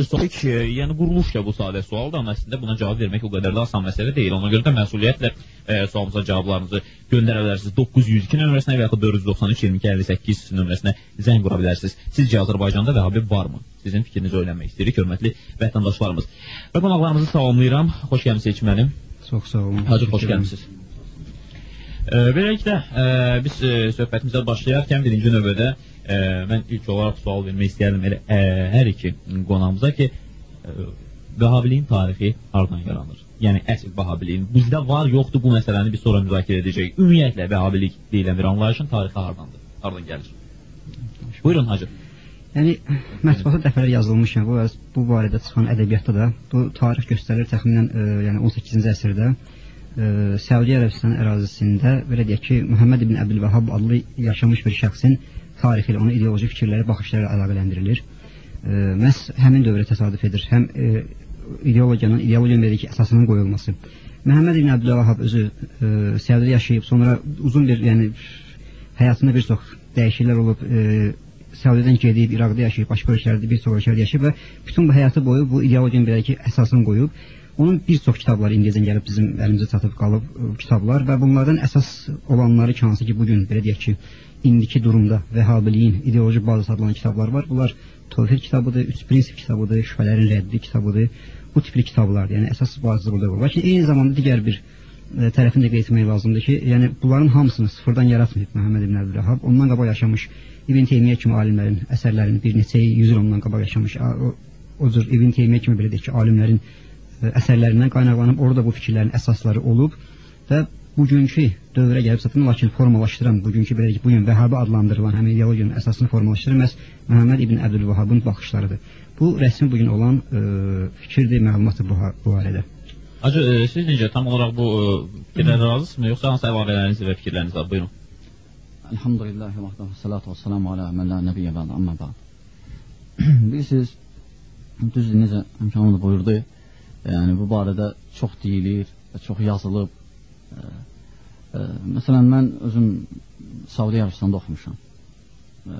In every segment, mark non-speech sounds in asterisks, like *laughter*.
bir sual ki, yəni quruluşca bu sadə sualdır, amma əslində buna cavab vermək o qədər də asan məsələ deyil. Ona görə də məsuliyyətlə e, sualımıza cavablarınızı göndərə bilərsiniz. 902 nömrəsinə və yaxud 493 22 58 nömrəsinə zəng vura bilərsiniz. Sizcə Azərbaycanda Vəhabi varmı? Sizin fikrinizi öyrənmək istəyirik, hörmətli vətəndaşlarımız. Və qonaqlarımızı salamlayıram. Xoş gəlmisiniz mənim. Çox sağ olun. Hacı xoş gəlmisiniz. E, beləliklə, e, biz e, söhbətimizə başlayarkən birinci növbədə e, mən ilk olaraq sual vermək istəyərdim elə e, hər iki qonağımıza ki, e, Vəhabiliyin tarixi hardan yaranır? Yəni əsl Vəhabiliyin bizdə var, yoxdur bu məsələni biz sonra müzakirə edəcəyik. Ümumiyyətlə Vəhabilik deyilən bir anlayışın tarixi hardandır? Hardan gəlir? Buyurun hacı. Yəni mətbuata dəfələr yazılmışkən bu bu barədə çıxan ədəbiyyatda da bu tarix göstərir təxminən e, yəni 18-ci əsrdə e, Səudiyyə Ərəbistan ərazisində belə deyək ki, Məhəmməd ibn Əbdülvəhhab adlı yaşamış bir şəxsin tarixi ilə, onun ideoloji fikirləri, baxışları ilə əlaqələndirilir. E, məhz həmin dövrə təsadüf edir. Həm e, ideologiyanın, ideologiyanın belə ki, əsasının qoyulması. Məhəmməd ibn Əbdülvahab özü e, Səudiyədə yaşayıb, sonra uzun bir, yəni həyatında bir çox dəyişikliklər olub, e, Səudiyədən gedib, İraqda yaşayıb, başqa ölkələrdə bir çox ölkələrdə yaşayıb və bütün bu həyatı boyu bu ideologiyanın belə ki, əsasını qoyub. Onun bir çox kitabları indiyəcən gəlib bizim əlimizə çatıb qalıb ə, kitablar və bunlardan əsas olanları ki, hansı ki, bu gün belə deyək ki, indiki durumda Vəhhabiliyin ideoloji bazası adlanan kitablar var. Bunlar Tövhid kitabıdır, Üç prinsip kitabıdır, Şübhələrin rəddi kitabıdır. Bu tipli kitablardır. Yəni əsas bazası burada var. Lakin eyni zamanda digər bir ə, e, tərəfini də qeyd etmək lazımdır ki, yəni bunların hamısını sıfırdan yaratmayıb Məhəmməd ibn Əbdülvəhhab. Ondan qabaq yaşamış İbn Teymiyyə kimi alimlərin əsərlərini bir neçə yüz il ondan qabaq yaşamış. O, o cür İbn Teymiyyə kimi belə deyək ki, alimlərin e, əsərlərindən qaynaqlanıb orada bu fikirlərin əsasları olub və bugünkü dövrə gəlib çatın, lakin formalaşdıran bugünkü belə ki, bugün Vəhabi adlandırılan həmin ideologiyanın əsasını formalaşdıran məhz Məhəmməd ibn Əbdülvəhabın baxışlarıdır. Bu rəsmi bugün olan ə, fikirdir, məlumatdır bu, bu barədə. Hacı, e, siz necə tam olaraq bu e, fikirlərə razısınız yoxsa hansı əlavələriniz və fikirləriniz var? Buyurun. Elhamdülillah və vəxtə salatu və salamu alə mən la nəbiyyə bədə amma bəd. Bilirsiniz, düzdür, necə imkanı da buyurdu, yəni bu barədə çox deyilir və çox yazılıb, Ə, məsələn, mən özüm Saudi Arabistanda oxumuşam.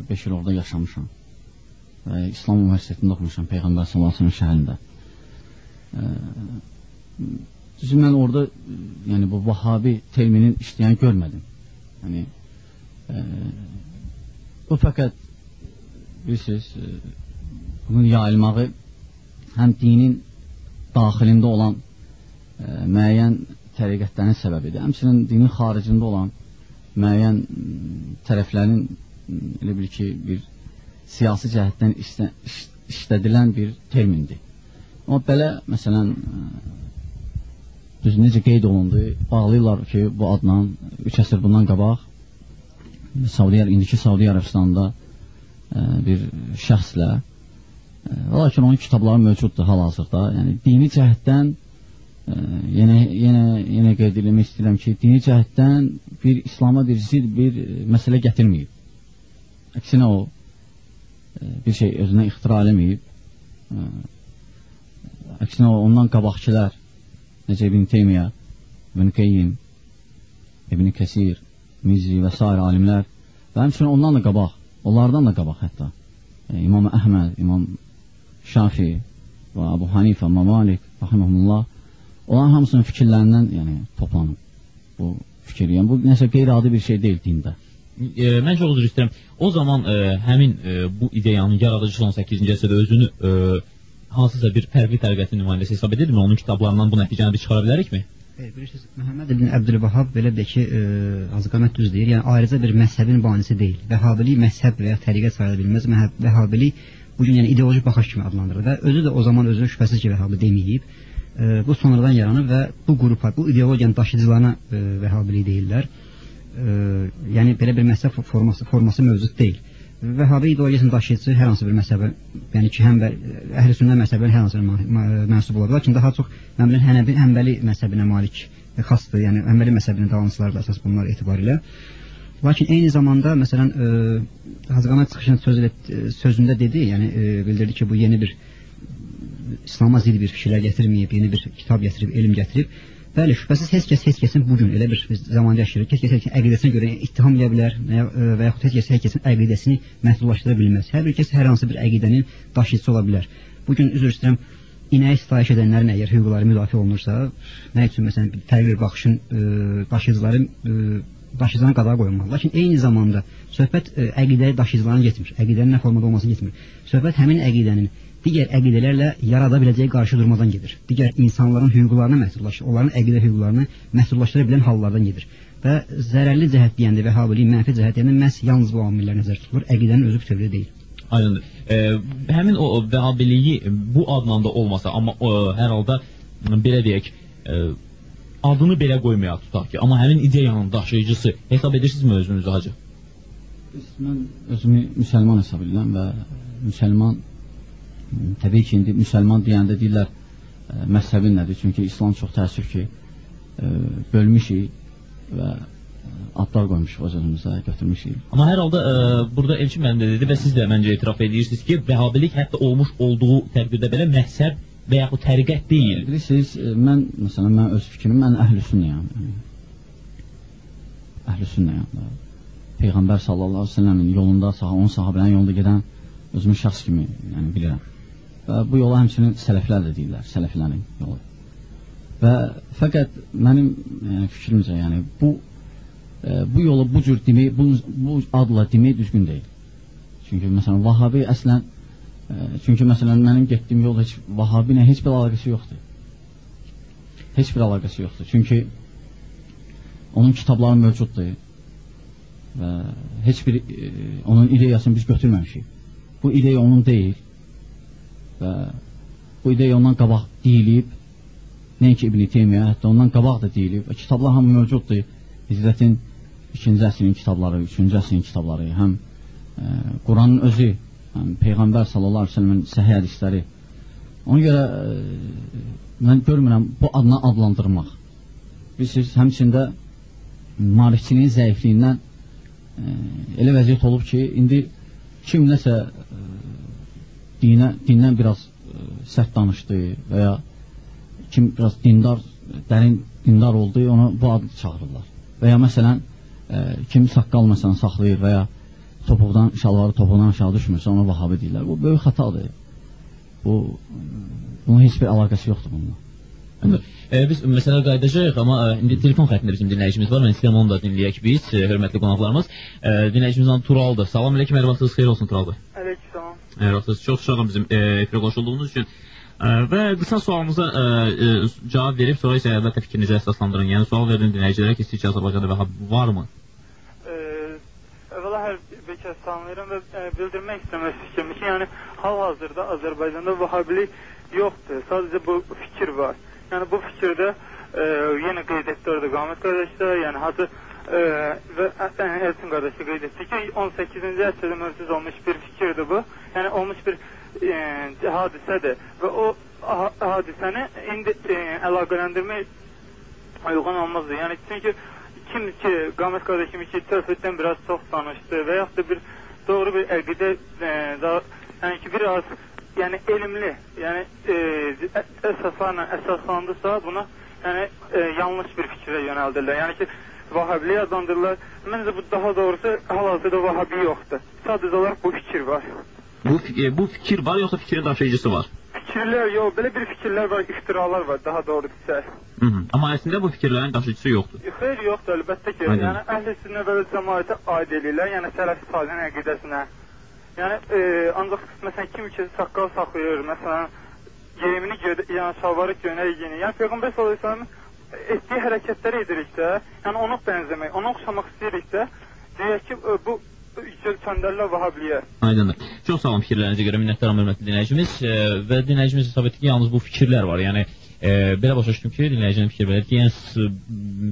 5 il orada yaşamışam. Və İslam Universitetində oxumuşam Peyğəmbər sallallahu şəhərində. Düzü mən orada yəni bu Vahabi terminin işləyən görmədim. Yəni ə, bu fəqət bilirsiniz, bunun yayılmağı həm dinin daxilində olan ə, müəyyən təriqətlərin səbəbidir. Həmçinin dinin xaricində olan müəyyən tərəflərin elə bil ki, bir siyasi cəhətdən işlə, iş, işlədilən bir termindir. Amma belə, məsələn, düz necə qeyd olundu, bağlayırlar ki, bu adla 3 əsr bundan qabaq Saudiyə, indiki Saudiyə Ərəbistanında ə, bir şəxslə lakin onun kitabları mövcuddur hal-hazırda. Yəni dini cəhətdən yenə yenə yenə qeyd etmək istəyirəm ki, dini cəhətdən bir İslama bir zid bir məsələ gətirməyib. Əksinə o bir şey özünə ixtira eləməyib. Əksinə o ondan qabaqçılar necə İbn Teymiyyə, İbn Qeyyim, İbn Kəsir, Mizi və s. alimlər və həmçinin ondan da qabaq, onlardan da qabaq hətta İmam Əhməd, İmam Şafi və Abu Hanifə, Mamalik, rahiməhullah Olan hamısının fikirlərindən yəni, toplanıb bu fikir. Yəni, bu nəsə qeyri-adi bir şey deyil dində. E, mən çox üzr istəyirəm. O zaman e, həmin e, bu ideyanın yaradıcısı 18-ci əsrdə özünü e, hansısa bir fərqli təriqətin nümayəndəsi hesab edirmi? Onun kitablarından bu nəticəni bir çıxara bilərik mi? Xeyr, bilirsiniz, Məhəmməd ibn Əbdülvahab belə deyək ki, e, Azqamət düz deyir. Yəni ayrıca bir məzhəbin banisi deyil. Vəhhabilik məzhəb və ya təriqət sayıla bilməz. Vəhhabilik bu gün yəni ideoloji baxış kimi adlandırılır və özü də o zaman özünü şübhəsiz ki, Vəhhabi deməyib e, bu sonradan yaranır və bu qrupa, bu ideologiyanın daşıyıcılarına e, vəhhabilik deyirlər. E, yəni belə bir məzhəb forması forması mövcud deyil. Vəhhabi ideologiyasının daşıyıcısı hər hansı bir məzhəbə, yəni ki, həm əhl-i sünnə məzhəbinə hər hansı bir mənsub ola bilər, lakin daha çox məmlən Hənəbi, Həmbəli məzhəbinə malik e, xasdır. Yəni Həmbəli məzhəbinin davamçıları da əsas bunlar etibarilə. Lakin eyni zamanda məsələn e, Hazqanat çıxışın söz sözündə dedi, yəni e, bildirdi ki, bu yeni bir İslam'a zid bir fikirlər gətirməyib, yeni bir kitab gətirib, elm gətirib. Bəli, şübhəsiz heç kəs heç kəsin bu gün elə bir zamanda yaşayır. Heç kəs heç kəsin əqidəsinə görə ittiham edə bilər e, və yaxud heç kəs heç kəsin əqidəsini məhdudlaşdıra bilməz. Hər bir kəs hər hansı bir əqidənin daşıyıcısı ola bilər. Bu gün üzr istəyirəm, inəyi sitayiş edənlərin əgər hüquqları müdafiə olunursa, nə üçün məsələn bir fərqli bir baxışın e, daşıyıcıları e, daşıyıcıların qadağa qoyulmalı. Lakin eyni zamanda söhbət e, əqidəli daşıyıcıların getmir. Əqidənin nə formada olması getmir. Söhbət həmin əqidənin digər əqidələrlə yarada biləcəyi qarşı durmadan gedir. Digər insanların hüquqlarını məhdudlaşır, onların əqidə hüquqlarını məhdudlaşdıra bilən hallardan gedir. Və zərərli cəhət deyəndə və habilik mənfi cəhət deyəndə məhz yalnız bu amillər nəzərdə tutulur. Əqidənin özü bütövlüyü deyil. Aydındır. E, həmin o vəhhabiliyi bu adla da olmasa, amma o, hər halda belə deyək, e, adını belə qoymayaq tutaq ki, amma həmin ideyanın daşıyıcısı hesab edirsinizmi özünüzü hacı? Mən özümü müsəlman hesab edirəm və müsəlman təbii ki, indi müsəlman deyəndə deyirlər ə, məzhəbin nədir? Çünki İslam çox təəssüf ki, ə, bölmüşük və adlar qoymuşuq öz özümüzə, götürmüşük. Amma hər halda ə, burada Elçin müəllim də dedi və siz də məncə etiraf edirsiniz ki, vəhhabilik hətta olmuş olduğu təqdirdə belə məhzəb və yaxud təriqət deyil. Bilirsiniz, ə, mən məsələn mən öz fikrim, mən əhlüsünnəyəm. Yəni. Əhlüsünnəyəm. Peyğəmbər sallallahu əleyhi və səlləmin yolunda, sah onun sahabələrin yolunda gedən özümü şəxs kimi yəni bilirəm. Və bu yola həmçinin sələflər də deyirlər, sələflərin yolu. Və fəqət mənim yəni, fikrimcə, yəni bu e, bu yolu bu cür demək, bu, bu adla demək düzgün deyil. Çünki məsələn Vahabi əslən e, çünki məsələn mənim getdiyim yol heç Vahabi ilə heç bir əlaqəsi yoxdur. Heç bir əlaqəsi yoxdur. Çünki onun kitabları mövcuddur və heç bir e, onun ideyasını biz götürməmişik. Bu ideya onun deyil və bu ideya ondan qabaq deyilib, nəinki İbn Teymiyyə, hətta ondan qabaq da deyilib və kitablar hamı mövcuddur. Hicrətin ikinci əsrin kitabları, üçüncü əsrin kitabları, həm e, Quranın özü, həm Peyğəmbər sallallahu əleyhi və səlləmin səhih hədisləri. Ona görə e, mən görmürəm bu adına adlandırmaq. Bilirsiniz, həmçində malikçiliyin zəifliyindən e, elə vəziyyət olub ki, indi kim nəsə e, dinə, dindən biraz e, sərt danışdı və ya kim biraz dindar, dərin dindar oldu, ona bu adı çağırırlar. Və ya məsələn, e, kim saqqal məsələn saxlayır və ya topuqdan, şalvarı topuqdan aşağı düşmürsə, ona vahabi deyirlər. Bu böyük xatadır. Bu, bunun heç bir əlaqəsi yoxdur bununla. E, biz məsələ qayıdacağıq, amma e, indi telefon xəttində bizim dinləyicimiz var. Mən istəyirəm onu da dinləyək biz, e, hörmətli qonaqlarımız. E, dinləyicimizdən Turaldır. Salam əleykum, hər vaxtınız xeyir olsun Tural bəy. Aleyküm salam. Hər vaxtınız çox sağ olun bizim e, efirə qoşulduğunuz üçün. E, və qısa sualımıza e, e, cavab verib sonra isə əlbəttə fikrinizi əsaslandırın. Yəni sual verin dinləyicilərə ki, sizcə Azərbaycanda vəhhab varmı? Kəs salamlayıram və e, bildirmək istəmək fikrimi ki, yəni hal-hazırda Azərbaycanda vahabilik yoxdur. Sadəcə bu fikir var. Yəni bu fikirdə e, yenə qeyd etdi orada Qamət qardaş da, yəni hacı e, və ki, 18-ci əsrdə olmuş bir fikirdir bu. Yəni olmuş bir e, hadisədir və o ha hadisəni indi e, əlaqələndirmək uyğun olmazdı. Yəni çünki kim ki Qamət qardaş kimi ki tövhiddən biraz çox danışdı və yaxud da bir doğru bir əqidə e, daha yəni ki biraz yəni elmli, yəni e, əsaslarla əsaslandısa buna yəni e, yanlış bir fikrə yönəldirlər. Yəni ki, Vahabi adlandırırlar. Məncə bu daha doğrusu hal-hazırda Vahabi yoxdur. Sadəcə olaraq bu fikir var. Bu e, bu fikir var yoxsa fikrin daşıyıcısı var? Fikirlər yox, belə bir fikirlər var, iftiralar var, daha doğru desək. Hı -hı. Amma əslində bu fikirlərin daşıyıcısı yoxdur. Xeyr yoxdur, əlbəttə ki. Aynen. Yəni əhl-i sünnə və cəmaətə aid eləyirlər, yəni sələf salihin əqidəsinə. Yəni e, ancaq məsələn kim ki saqqal saxlayır, məsələn geyimini yəni şalvarı göynək geyinir. Yəni Peyğəmbər sallallahu əleyhi və səlləm etdiyi hərəkətləri ediriksə, yəni ona bənzəmək, ona oxşamaq istəyiriksə, deyək ki e, bu çöndərlər Vahabiliyə. Aydındır. Çox sağ olun fikirlərinizə görə minnətdaram hörmətli dinləyicimiz və dinləyicimiz hesab etdi ki, yalnız bu fikirlər var. Yəni e, belə başa düşdüm ki, dinləyicinin fikir belədir ki, yəni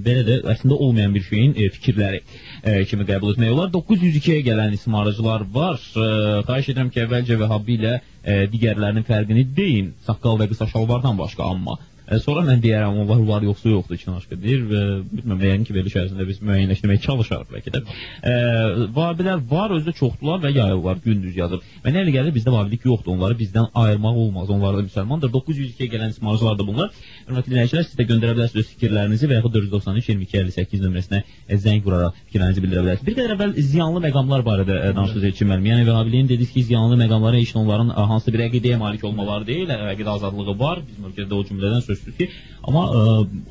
belə də əslində olmayan bir şeyin e, fikirləri e, kimi qəbul etmək olar. 902-yə gələn ismarıcılar var. E, xahiş edirəm ki, əvvəlcə Vəhabi ilə e, digərlərinin fərqini deyin. Saqqal və qısa şalvardan başqa amma sonra mən deyərəm onlar var yoxsa yoxdur kinaşqa deyir və bilmirəm yəqin ki veriliş ərzində biz müəyyənləşdirməyə çalışarıq bəlkə də. E, vahabilər var özü çoxdular və yayılırlar gündüz yazıb. Mənə elə gəlir bizdə vahabilik yoxdur. Onları bizdən ayırmaq olmaz. Onlar da müsəlmandır. 902-yə gələn ismarcılar da bunlar. Hörmətli dinləyicilər siz də göndərə bilərsiniz öz fikirlərinizi və yaxud 493 22 58 nömrəsinə e, zəng vuraraq fikirlərinizi bildirə bilərsiniz. Bir qədər əvvəl ziyanlı məqamlar barədə e, danışdınız Elçin müəllim. Yəni vahabiliyin dediniz ki, ziyanlı məqamlara heç onların e, hansı bir əqidəyə malik olmaları deyil, əqidə azadlığı var. Bizim ölkədə o cümlədən söz ki, amma ə,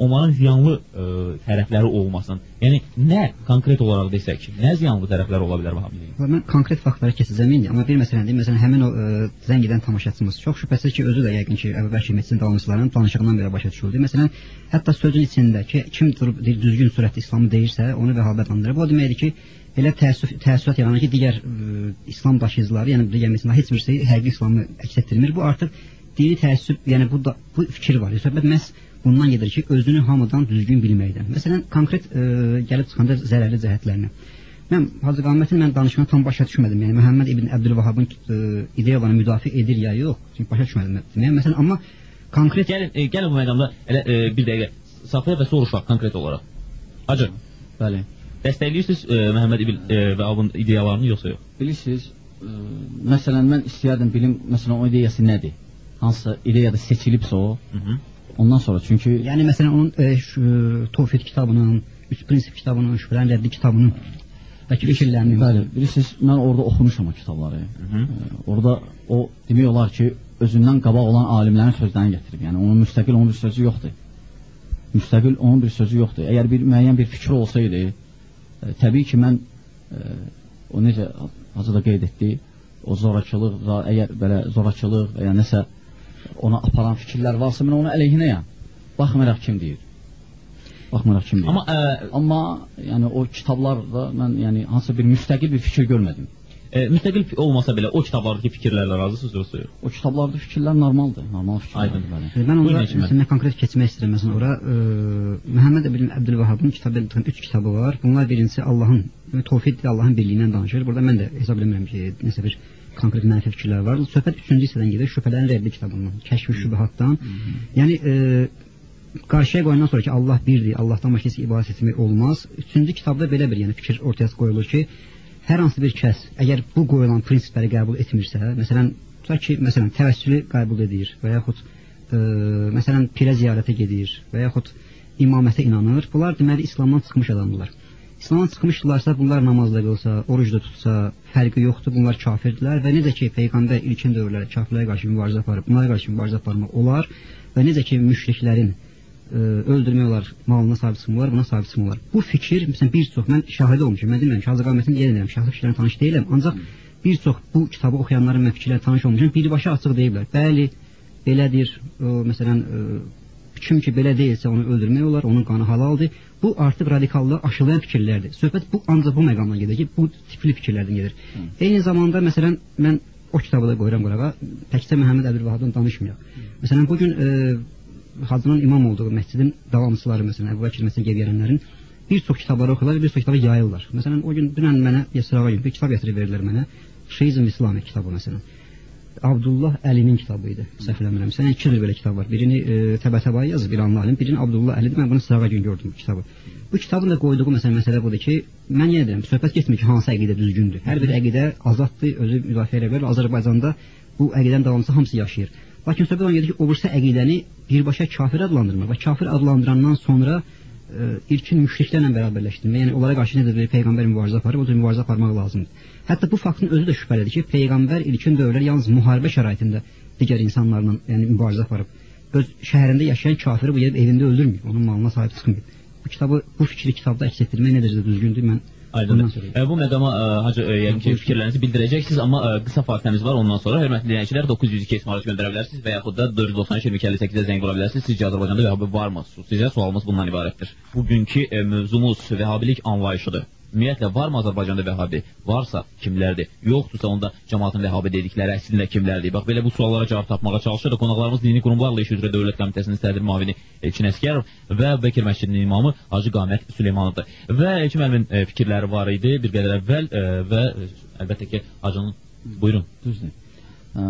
onların ziyanlı ə, tərəfləri olmasın. Yəni nə konkret olaraq desək, nə ziyanlı tərəfləri ola bilər vahabiliyin? Mən konkret faktlara keçəcəm indi, amma bir məsələni deyim. Məsələn, həmin o ə, zəng edən tamaşaçımız çox şübhəsiz ki, özü də yəqin ki, Əbu Bəkir Meçin davamçılarının danışığından belə başa düşüldü. Məsələn, hətta sözün içində ki, kim durub düzgün surətdə İslamı deyirsə, onu vəhabət andırır. Bu o deməkdir ki, elə təəssüf təəssürat yaranır ki, digər ə, İslam daşıyıcıları, yəni digər məsələn heç birisi həqiqi İslamı əks etdirmir. Bu artıq dini təəssüb, yəni bu da, bu fikir var. Söhbət məhz bundan gedir ki, özünü hamıdan düzgün bilməkdən. Məsələn, konkret ə, gəlib çıxanda zərərli cəhətlərinə. Mən Hacı Qamətin mən danışığını tam başa düşmədim. Yəni Məhəmməd ibn Əbdülvahhabın ideyalarını müdafiə edir ya yox. Çünki başa düşmədim. Yəni məsələn, amma konkret Gəlin, e, gəlin bu məqamda elə e, bir dəqiqə saxlayaq və soruşaq konkret olaraq. Hacı, Bəli. dəstəkləyirsiniz e, Məhəmməd ibn e, və Abun ideyalarını yoxsa yox? Bilirsiniz, ə, məsələn mən istəyərdim bilim, məsələn o ideyası nədir? Hansısa ideyada seçilibsə o, Hı -hı. ondan sonra çünki yəni məsələn onun e, şu, Tevhid kitabının, Üç prinsip kitabının, Şübhələrin rəddi kitabının bəlkə fikirlərini Bəli, bilirsiniz, mən orada oxumuşam o kitabları. Hı -hı. Ə, Orada o demək olar ki, özündən qabaq olan alimlərin sözlərini gətirib. Yəni onun müstəqil onun bir sözü yoxdur. Müstəqil onun bir sözü yoxdur. Əgər bir müəyyən bir fikir olsaydı, ə, təbii ki mən ə, o necə Hacı da qeyd etdi, o zorakılıq, əgər belə zorakılıq və ya nəsə ona aparan fikirlər varsa mən ona əleyhinəyəm. Baxmayaraq kim deyir. Baxmayaraq kim deyir. Amma e, Amma yəni o kitablarda mən yəni hansısa bir müstəqil bir fikir görmədim. e, müstəqil olmasa belə o kitablardakı fikirlərlə razısınız yoxsa yox? O kitablarda fikirlər normaldır, normal fikirlər. Aydın. Bəli. E, Mən müəllim. məsələn konkret keçmək istəyirəm. Məsələn, ora ə, Məhəmməd ibn Əbdülvahhabın kitabı, üç kitabı var. Bunlar birincisi Allahın Tevhid Allahın birliyindən danışır. Burada mən də hesab eləmirəm ki, nəsə bir konkret mənfi fikirlər var. Söhbət üçüncü hissədən gedir. Şübhələrin rəddi kitabından, Kəşf-i Şübhatdan. Yəni ə, qarşıya qoyandan sonra ki, Allah birdir, Allahdan başqa heç ibadət etmək olmaz. Üçüncü kitabda belə bir yəni fikir ortaya qoyulur ki, hər hansı bir kəs əgər bu qoyulan prinsipləri qəbul etmirsə, məsələn, tutaq ki, məsələn, təvəssülü qəbul edir və yaxud ə, məsələn, pirə ziyarətə gedir və yaxud imamətə inanır, bunlar deməli İslamdan çıxmış adamlar. İslamdan çıxmışdılarsa, bunlar namazda qılsa, orucda tutsa, fərqi yoxdur, bunlar kafirdirlər və necə ki, peyğəmbər ilkin dövrlərdə kafirlərə qarşı mübarizə aparıb, bunlara qarşı mübarizə aparmaq olar və necə ki, müşriklərin ə, öldürmək olar, malına sahib çıxmaq olar, buna sahib çıxmaq olar. Bu fikir, məsələn, bir çox mən şahid olmuşam. Mən demirəm ki, Hacı Qamətin deyən edirəm, şəxsi fikirlərlə tanış deyiləm, ancaq bir çox bu kitabı oxuyanların mən fikirlərlə tanış olmuşam. Birbaşa açıq deyiblər. Bəli, belədir. O məsələn, ə, kim ki belə deyilsə onu öldürmək olar, onun qanı halaldır. Bu artıq radikallığı aşılayan fikirlərdir. Söhbət bu ancaq bu məqamdan gedir ki, bu tipli fikirlərdən gedir. Eyni zamanda məsələn mən o kitabı da qoyuram qurağa. Təkcə Məhəmməd Əbdülvahhabdan danışmayaq. Məsələn bu gün e, Hacının imam olduğu məscidin davamçıları məsələn Əbu Bəkir məsələn gələnlərin bir çox kitabları oxuyurlar, bir çox kitabı yayırlar. Məsələn o gün dünən mənə bir sırağa gün bir kitab gətirib verirlər mənə. Şeyizm İslami kitabı məsələn. Abdullah Əlinin kitabı idi. Səhv eləmirəmsə, yəni ikidir belə kitab var. Birini e, Təbətəbai yazıb bir alim, birini Abdullah Əlidir. Mən bunu sırağa gün gördüm kitabı. Bu kitabın da qoyduğu məsələn məsələ budur ki, mən yenə deyirəm, söhbət getmir ki, hansı əqidə düzgündür. Hər bir əqidə azaddır, özü müdafiə edə bilər. Azərbaycanda bu əqidənin davamçısı hamısı yaşayır. Lakin söhbət ondan gedir ki, o birisi əqidəni birbaşa kafir adlandırmaq və kafir adlandırandan sonra ə, ilkin müşriklərlə bərabərləşdirmək, yəni onlara qarşı necə bir peyğəmbər mübarizə aparıb, o cür mübarizə aparmaq lazımdır. Hətta bu faktın özü də şübhəlidir ki, peyğəmbər ilkin dövrlər yalnız müharibə şəraitində digər insanlarla, yəni mübarizə aparıb. Öz şəhərində yaşayan kafiri bu yerdə evində öldürmür, onun malına sahib çıxmır. Bu kitabı, bu fikri kitabda əks etdirmək nə dərəcədə düzgündür mən Aydın. E, bu məqama e, hacı e, yəni ki, fikirlərinizi bildirəcəksiniz, amma e, qısa fasiləmiz var. Ondan sonra hörmətli dinləyicilər 902 ismarış göndərə bilərsiniz və yaxud da 493 2258-ə zəng vura bilərsiniz. Sizcə Azərbaycanda Vəhabi varmı? Sizə sualımız bundan ibarətdir. Bugünkü e, mövzumuz Vəhabilik anlayışıdır. Ümumiyyətlə varmı Azərbaycanda Vəhabi? Varsa kimlərdir? Yoxdursa onda cəmaatın Vəhabi dedikləri əslində kimlərdir? Bax belə bu suallara cavab tapmağa çalışırıq. Qonaqlarımız Dini Qurumlarla İş üzrə Dövlət Komitəsinin sədr müavini Elçin Əskərov və Bekir məscidinin imamı Hacı Qamət Süleymanovdur. Və Elçin müəllimin e, fikirləri var idi bir qədər əvvəl e, və e, əlbəttə ki Hacının buyurun. Düzdür. Ə,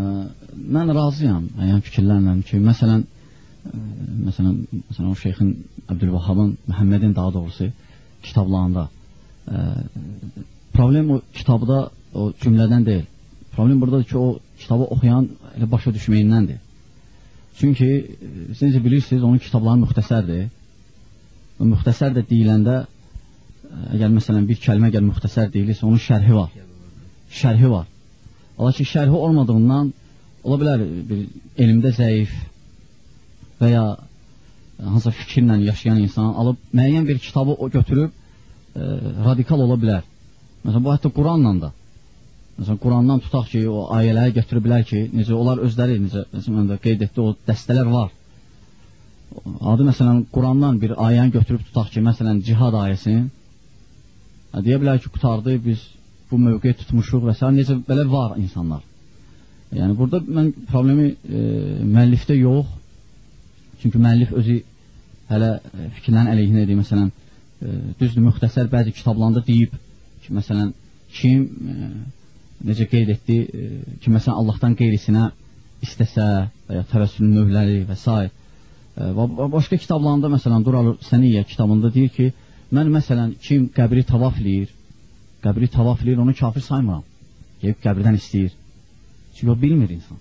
mən razıyam yəni fikirlərlə ki, məsələn, e, məsələn, məsələn o şeyxin Əbdülvəhabın, Məhəmmədin daha doğrusu kitablarında problem o kitabda o cümlədən deyil. Problem buradadır ki, o kitabı oxuyan elə başa düşməyindəndir. Çünki e, siz necə bilirsiniz, onun kitabları müxtəsərdir. O müxtəsər də deyiləndə e, əgər məsələn bir kəlmə əgər müxtəsər deyilirsə, onun şərhi var. Şərhi var. Ola ki, şərhi olmadığından ola bilər bir elmdə zəif və ya hansısa fikirlə yaşayan insan alıb müəyyən bir kitabı o götürüb e, radikal ola bilər. Məsələn, bu hətta Quranla da. Məsələn, Qurandan tutaq ki, o ayələri gətirə bilər ki, necə onlar özləri, necə məsələn qeyd etdi, o dəstələr var. Adı məsələn Qurandan bir ayəni götürüb tutaq ki, məsələn cihad ayəsini deyə bilər ki, qutardı, biz bu mövqeyi tutmuşuq və s. necə belə var insanlar. Yəni burada mən problemi e, müəllifdə yox, Çünki müəllif özü hələ e, fikirlərin əleyhinədir. Məsələn, e, düzdür, müxtəsər bəzi kitablarında deyib ki, məsələn, kim e, necə qeyd etdi e, ki, məsələn, Allahdan qeyrisinə istəsə və ya təvəssülün növləri və s. E, başqa kitablarında, məsələn, Dural Səniyyə kitabında deyir ki, mən məsələn, kim qəbri tavaf eləyir, qəbri tavaf eləyir, onu kafir saymıram. Gəlib qəbirdən istəyir. Çünki o bilmir insan.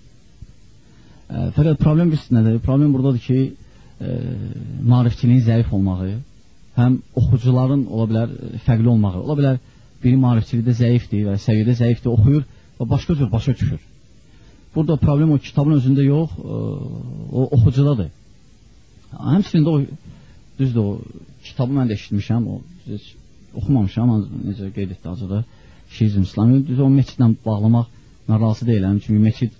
E, fəqət problem bir nədir? Problem buradadır ki, e, marifçiliyin zəif olmağı, həm oxucuların ola bilər e, fərqli olmağı, ola bilər biri marifçilikdə zəifdir və səviyyədə zəifdir, oxuyur və başqa cür başa düşür. Burada problem o kitabın özündə yox, e, o oxucudadır. Həmçinin də o düzdür o kitabı mən də eşitmişəm, o heç oxumamışam, necə qeyd etdi acıda Şiizm İslamı, düz o meçidlə bağlamaq mən razı deyiləm, çünki meçid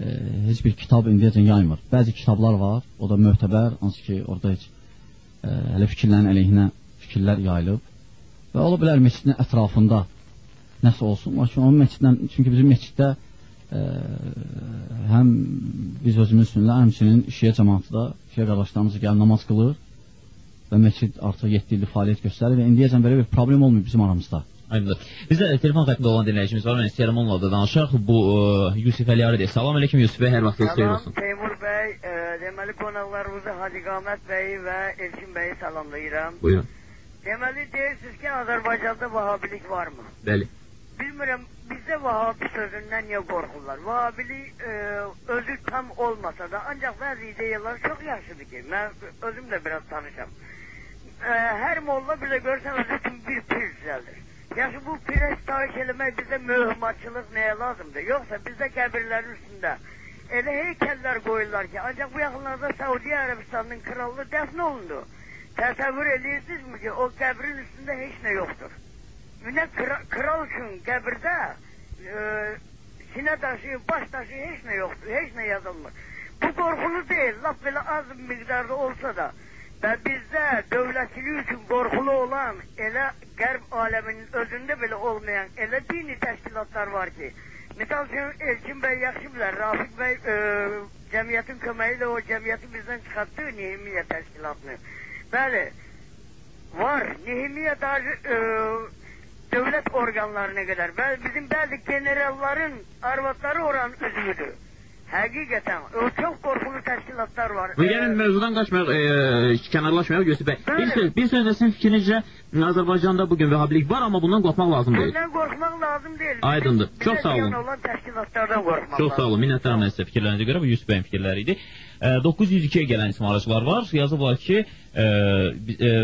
e, heç bir kitab indiyəcən yaymır. Bəzi kitablar var, o da möhtəbər, hansı ki, orada heç e, hələ fikirlərin əleyhinə fikirlər yayılıb və ola bilər məscidin ətrafında nəsə olsun, lakin onun məsciddən, çünki bizim məsciddə e, həm biz özümüz sünlər, həmçinin şiyə cəmatı da, şiyə qardaşlarımız gəl namaz qılır və məscid artıq 7 ildir fəaliyyət göstərir və indiyəcən belə bir problem olmuyor bizim aramızda. Aydındır. Bizdə telefon xəttində olan dinləyicimiz var. Mən istəyirəm onunla da danışaq. Bu ə, e, Yusif Əliyaridir. Salam əleykum Yusif bəy, hər vaxtınız xeyir olsun. Salam Teymur bəy, ə, e, deməli qonaqlarımızı Hacı Qamət bəyi və Elçin bəyi salamlayıram. Buyurun. Deməli deyirsiniz ki, Azərbaycanda vahabilik varmı? Bəli. Bilmirəm, bizdə vahabi sözündən niyə qorxurlar? Vahabilik ə, e, özü tam olmasa da, ancaq bəzi ideyalar çox yaxşıdır ki, mən özüm də biraz tanışam. Ə, hər molla bir də görsən özü üçün bir pir düzəldir. Yaxşı bu pres tarix eləmək bizdə mühümmatçılıq nəyə lazımdır? Yoxsa bizdə qəbirlərin üstündə elə heykəllər qoyurlar ki, ancaq bu yaxınlarda Saudiya Ərəbistanının krallığı dəfn olundu. Təsəvvür edirsinizmi ki, o qəbrin üstündə heç nə yoxdur. Ümumiyyətlə kral, kral üçün qəbirdə e, sinə daşı, baş daşı heç nə yoxdur, heç nə yazılmır. Bu qorxulu deyil, lap belə az miqdarda olsa da. Və bizdə dövlətçilik üçün qorxulu olan elə qərb aləminin özündə belə olmayan elə dini təşkilatlar var ki, misal üçün Elçin bəy yaxşı bilər, Rafiq bəy ə, e, cəmiyyətin köməyi o cəmiyyəti bizdən çıxartdı Nehmiyə təşkilatını. Bəli, var. Nehmiyə dair ə, dövlət orqanlarına qədər. Bəli, bizim bəzi generalların arvadları oranın üzvüdür. Həqiqətən, o çox qorxulu təşkilatlar var. Bu yəni mövzudan qaçmayaq, e, kənarlaşmayaq Yusuf bəy. Bir söz, bir sözlə sizin fikrinizcə Azərbaycanda bu gün vəhabilik var, amma bundan qorxmaq lazım deyil. Bundan qorxmaq lazım deyil. Aydındır. Çox sağ olun. olan təşkilatlardan qorxmaq. Çox sağ olun. Minnətdaram sizə fikirlərinizə görə. Bu Yusuf bəyin fikirləri idi. E, 902-yə gələn ismaracılar var. Yazıblar ki, e, e,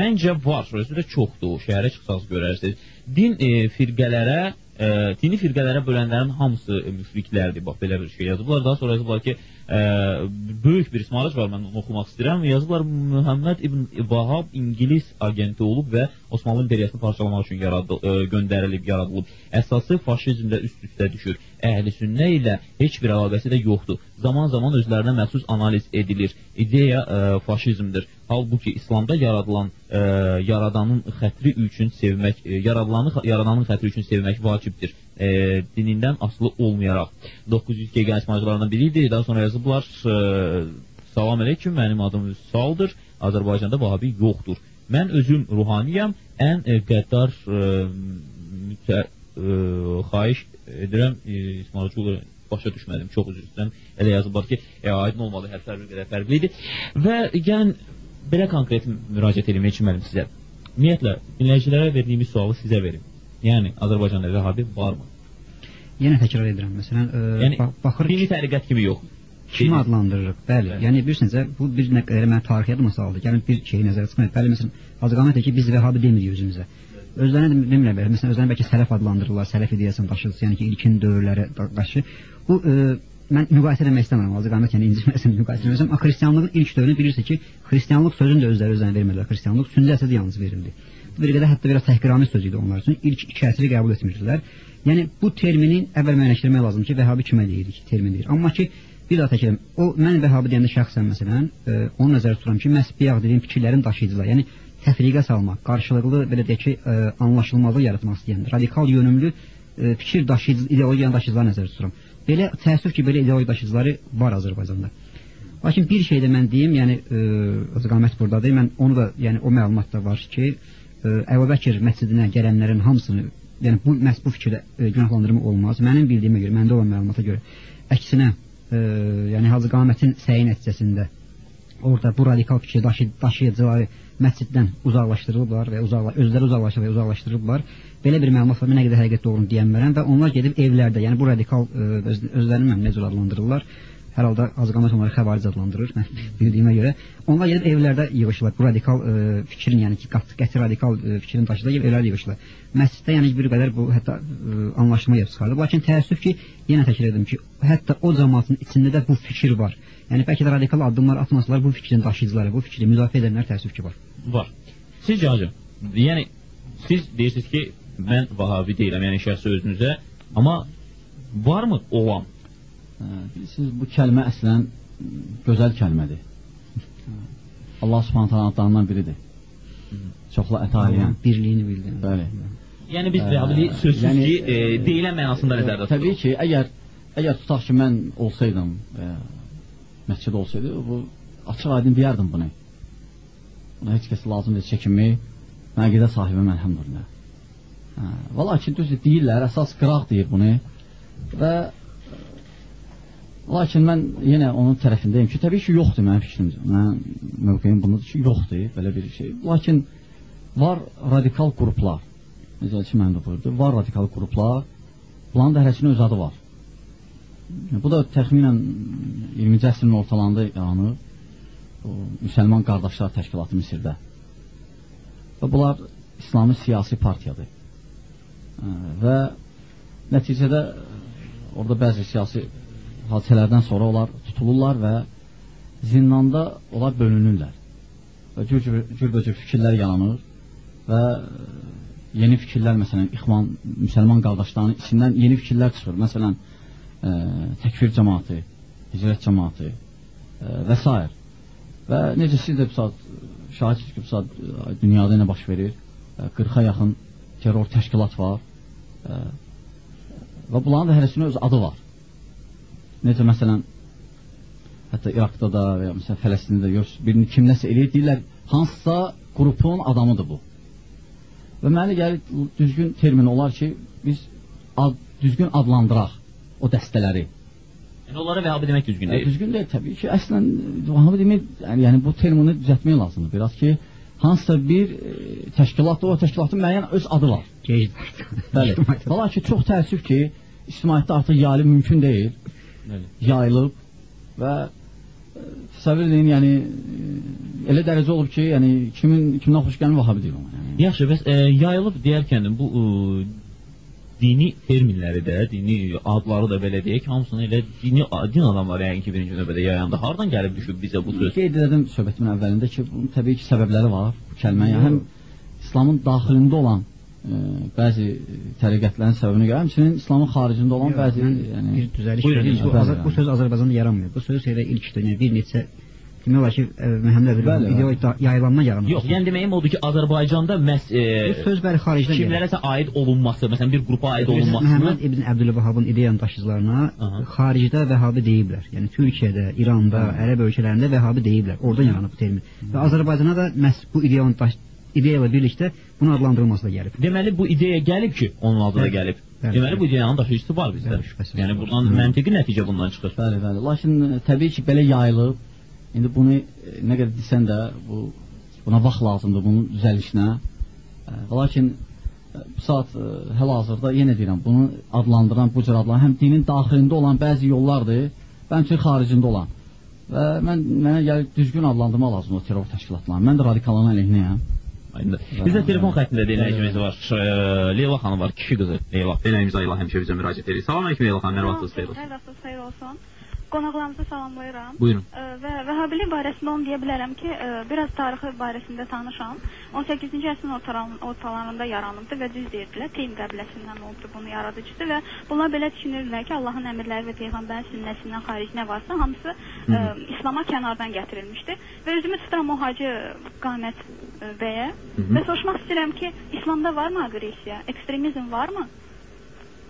məncə var. Özü də çoxdur. Şəhərə çıxsaz görərsiniz. Din e, firqələrə ə, dini firqələrə bölənlərin hamısı müşriklərdir. Bax belə bir şey yazıblar. Daha sonra yazıblar ki, ə, böyük bir ismarıc var, mən oxumaq istəyirəm. Yazıblar Muhammed ibn Vahab İngilis agenti olub və Osmanlı imperiyasını parçalamaq üçün yaradıl, ə, göndərilib, yaradılıb. Əsası faşizmlə üst-üstə düşür. Əhli sünnə ilə heç bir əlaqəsi də yoxdur. Zaman-zaman özlərinə məxsus analiz edilir. İdeya ə, faşizmdir. Halbuki İslamda yaradılan ə, yaradanın xətri üçün sevmək, ə, yaradılanı yaradanın xətri üçün sevmək vacibdir. E, dinindən asılı olmayaraq 900 GHz ismarcılarından biri idi. Daha sonra yazıblar e, Salam əleykum, mənim adım Vüsaldır. Azərbaycanda Vahabi yoxdur. Mən özüm ruhaniyəm, ən e, qəddar e, mütə, e, xahiş edirəm e, İsmailçıoğlu başa düşmədim. Çox üzr istəyirəm. Elə yazıblar ki, e, aydın olmalı, hərflər bir qədər fərqli idi. Və gəlin belə konkret müraciət etmək üçün mənim sizə. Ümumiyyətlə dinləyicilərə verdiyimiz sualı sizə verim. Yəni Azərbaycanda Vəhabi varmı? Yenə təkrar edirəm. Məsələn, ə, Yəni ba baxırıq dini təriqət kimi yox. kimi adlandırırıq. Bəli. Bəli. Yəni bilirsiniz, bu bir nə qədər mən tarixi adım masaldır. Gəlin bir şeyi nəzərə tutmayaq. Bəli, məsələn, deyir ki, biz Vəhabi demirik özümüzə. Özlərini dem- demirlər belə. Məsələn, özlərini bəlkə sələf adlandırırlar, sələf ideyasının daşıyıcısı, yəni ki, ilkin dövrlərə da- daşı. Bu ə, mən müqayisə etmək istəmirəm. Azərqamət yəni incitməsin *laughs* müqayisə etmirəm. Amma xristianlığın ilk dövrünü bilirsiniz ki, xristianlıq sözünü də özləri özlərinə vermədilər. Xristianlıq sünnə əsasda yalnız verildi. Bir qədər hətta biraz təhqiramiz söz idi onlar üçün. İlk iki əsri qəbul etmirdilər. Yəni bu terminin əvvəl müəyyənləşdirmək lazımdır ki, Vəhabi kimə deyirik termin deyir. Amma ki bir daha təkrar o mən Vəhabi deyəndə şəxsən məsələn, e, onu nəzərdə tuturam ki, məhz bayaq dediyim fikirlərin daşıyıcıları, yəni təfriqə salmaq, qarşılıqlı belə deyək ki, e, anlaşılmazlıq yaratmaq istəyən, radikal yönümlü e, fikir daşıyıcı ideologiyanın daşıyıcıları nəzərdə tuturam. Belə təəssüf ki, belə ideologiya daşıyıcıları var Azərbaycanda. Lakin bir şey də mən deyim, yəni e, istiqamət burdadır. Mən onu da, yəni o məlumat da var ki, Əbubəkir məscidinə gələnlərin hamısını, yəni bu məhz bu fikirdə e, günahlandırma olmaz. Mənim bildiyimə görə, məndə olan məlumata görə əksinə, e, yəni Hacı Qamətin səyi nəticəsində orada bu radikal fikir daşı, daşıyıcıları məsciddən uzaqlaşdırılıblar və uzaqla, özləri uzaqlaşıb və uzaqlaşdırılıblar. Belə bir məlumat var, mən nə qədər həqiqət doğrunu deyənmərəm və onlar gedib evlərdə, yəni bu radikal e, öz, özlərini mən necə adlandırırlar. Hər halda Azqamat onları xəvaric adlandırır, mən bildiyimə görə. Onlar gedib evlərdə yığışırlar. Bu radikal e, fikrin, yəni ki, qat, qəti radikal e, fikrin daşıdığı evlərdə yığışırlar. Məsciddə yəni bir qədər bu hətta e, anlaşma yap çıxardı. Lakin təəssüf ki, yenə təkrar edirəm ki, hətta o cəmaatın içində də bu fikir var. Yəni bəlkə də radikal addımlar atmasalar bu fikrin daşıyıcıları, bu fikri müdafiə edənlər təəssüf ki var. Var. Sizcə hacı, yəni siz deyirsiniz ki, mən Vahabi deyiləm, yəni şəxsi özünüzə, amma varmı olan? Bilirsiniz, bu kəlmə əslən gözəl kəlmədir. Allah Subhanahu taala adlarından biridir. Çoxlu əta edən. birliyini bildim. Bəli. Yəni biz Ə, Vahabili sözsüz yəni, ki, e, e, deyilən mənasında nəzərdə Təbii tuturuq. ki, əgər əgər tutaq ki, mən olsaydım və məscid olsaydı, bu açıq aydın deyərdim bunu. Buna heç kəs lazım deyil çəkinmək. Mən əqidə sahibim elhamdülillah. Hə, valla ki, düzdür deyirlər, əsas qıraq deyir bunu. Və Lakin mən yenə onun tərəfindəyim ki, təbii ki, yoxdur mənim fikrimcə. Mənim mövqeyim bundadır ki, yoxdur belə bir şey. Lakin var radikal qruplar. Necə ki, məndə buyurdu. Var radikal qruplar. Bunların da hərəsinin öz adı var. Bu da təxminən 20-ci əsrin ortalarında yaranır. O Müsəlman Qardaşlar Təşkilatı Misirdə. Və bunlar İslami siyasi partiyadır. Və nəticədə orada bəzi siyasi hadisələrdən sonra onlar tutulurlar və zindanda onlar bölünürlər. Və cürbəcür fikirlər yaranır və yeni fikirlər məsələn İxvan müsəlman qardaşlarının içindən yeni fikirlər çıxır. Məsələn, ə, təkfir cəmaatı, hicrət cəmaatı ə, və s. Və necə siz də bu saat şahid ki, bu saat dünyada nə baş verir? Ə, 40-a yaxın terror təşkilat var. Ə, və bunların da hərəsinin öz adı var. Necə məsələn hətta İraqda da və ya məsələn Fələstində də yox, birini kim nəsə eləyir deyirlər, hansısa qrupun adamıdır bu. Və mənə gəlir düzgün termin olar ki, biz ad, düzgün adlandıraq o dəstələri. Yəni onlara Vahabi demək düzgün Yəni, deyil. düzgün deyil təbii ki, əslən Vahabi demək, yəni, yəni bu termini düzəltmək lazımdır. Biraz ki, hansısa bir e, təşkilatda o təşkilatın müəyyən öz adı var. Gecdir. Bəli. Valla ki, çox təəssüf ki, ictimaiyyətdə artıq yayılıb mümkün deyil. Bəli. Yayılıb və e, təsəvvür edin, yəni e, elə dərəcə olub ki, yəni kimin kimdən xoş gəlmir Vahabi deyir ona. Yəni. Yaxşı, bəs e, yayılıb deyərkən bu e, dini terminləri də, dini adları da belə deyək, hamısını elə dini din adamları yəni ki, birinci növbədə yayanda hardan gəlib düşüb bizə bu söz? Qeyd edim söhbətimin əvvəlində ki, bunun təbii ki, səbəbləri var bu kəlməyə. Həm İslamın daxilində olan bəzi təriqətlərin səbəbinə görə, həmçinin İslamın xaricində olan bəzi Mən yəni bir düzəliş vereyim. Bu, Azər, bu söz Azərbaycanda yaranmıyor. Bu söz elə ilkdir. Yəni bir neçə demək olar ki, ə, Məhəmməd bəli. ideoloji yayılanma yaranır. Yox, yəni deməyim odur ki, Azərbaycanda məhz e, bu söz bəli xaricdən gəlir. kimlərəsə aid olunması, məsələn bir qrupa aid olunmasını Məhəmməd İbn Əbdülvəhabın ideyanın daşıyıcılarına Aha. xaricdə Vəhabi deyiblər. Yəni Türkiyədə, İranda, Ərəb ölkələrində Vəhabi deyiblər. Oradan yaranıb bu termin. Və Azərbaycana da məhz bu ideyanın daş ideya ilə birlikdə bunun adlandırılması da gəlib. Deməli bu ideya gəlib ki, onun adı da Bəli. gəlib. Bəli, Deməli bəli. bu ideyanın daşıyıcısı var bizdə. Bəli, şübhəsiz. Yəni buradan məntiqi nəticə bundan çıxır. Bəli, bəli. Lakin e, təbii ki, belə yayılıb. İndi bunu e, nə qədər desən də bu buna vaxt lazımdır bunun düzəlişinə. E, Lakin bu saat hal-hazırda yenə deyirəm, bunu adlandıran bu cür adlanan həm dinin daxilində olan bəzi yollardır, bəzi xaricində olan. Və mən mənə gəlir düzgün adlandırma lazımdır o terror təşkilatlarını. Mən də radikalların əleyhinəyəm. Aynen. Bizdə telefon xəttində dinləyicimiz var. E, Leyla xanım var, kişi qızı Leyla. Dinləyicimiz Leyla həmişə bizə müraciət edir. Salam əleykum Leyla xanım, hər vaxtınız xeyir olsun. Hər vaxtınız xeyir olsun. Qonaqlarımızı salamlayıram. Buyurun. Və Vəhabilik barəsində onu deyə bilərəm ki, ə, biraz tarixi barəsində tanışam. 18-ci əsrin ortalarında yaranıbdı və düz deyirdilər, Teym qəbiləsindən oldu bunun yaradıcısı və bunlar belə düşünürdülər ki, Allahın əmrləri və peyğəmbərin sünnəsindən xaric nə varsa, hamısı ə, İslam'a kənardan gətirilmişdi. Və özümü tuturam o Hacı Qamət ə, bəyə hı. və soruşmaq istəyirəm ki, İslamda varmı aqressiya, ekstremizm varmı?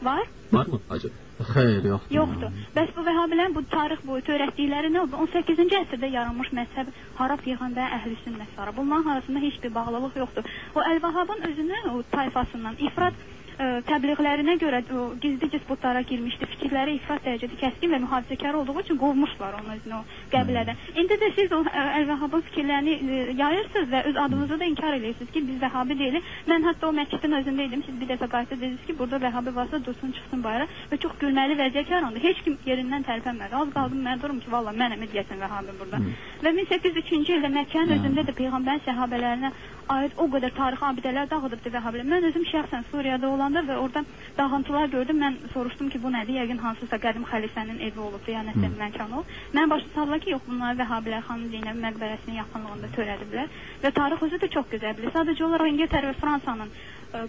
Var? Var mı hacı? Xeyr, yoxdur. Yoxdur. Bəs bu vəhabilərin bu tarix boyu törətdikləri nə oldu? 18-ci əsrdə yaranmış məzhəb hara peyğəmbər əhli sünnət var. Bunların arasında heç bir bağlılıq yoxdur. O Əl-Vahabın özünü o tayfasından ifrat təbliğlərinə görə o gizli putlara girmişdi. Fikirləri ifrat dərəcədə kəskin və mühafizəkar olduğu üçün qovmuşlar onu özünü o qəbilədən. İndi də siz o ə, Əl-Vahabın fikirlərini ə, yayırsınız və öz adınızı da inkar edirsiniz ki, biz Vəhabi deyilik. Mən hətta o məscidin özündə idim. Siz bir dəfə qayıtıb dediniz ki, burada Vəhabi varsa dursun çıxsın bayıra və çox gülməli vəziyyət yarandı. Heç kim yerindən tərpənmədi. Az qaldım mən durum ki, valla mənəm deyəsən Vəhabi burada. Və 1803-cü ildə Məkkənin özündə də peyğəmbərin səhabələrinə aid o qədər tarixi abidələr dağıdıbdı Vəhabilər. Mən özüm şəxsən Suriyada olanda və orada dağıntılar gördüm. Mən soruşdum ki, bu nədir? Yəqin hansısa qədim xəlifənin evi olubdu, ya nəsə məkan olub. Mən başa saldılar ki, yox, bunlar Vəhabilər xanım Zeynəb məqbərəsinin yaxınlığında törədiblər və tarix özü də çox gözəldir. Sadəcə olaraq İngiltərə və Fransanın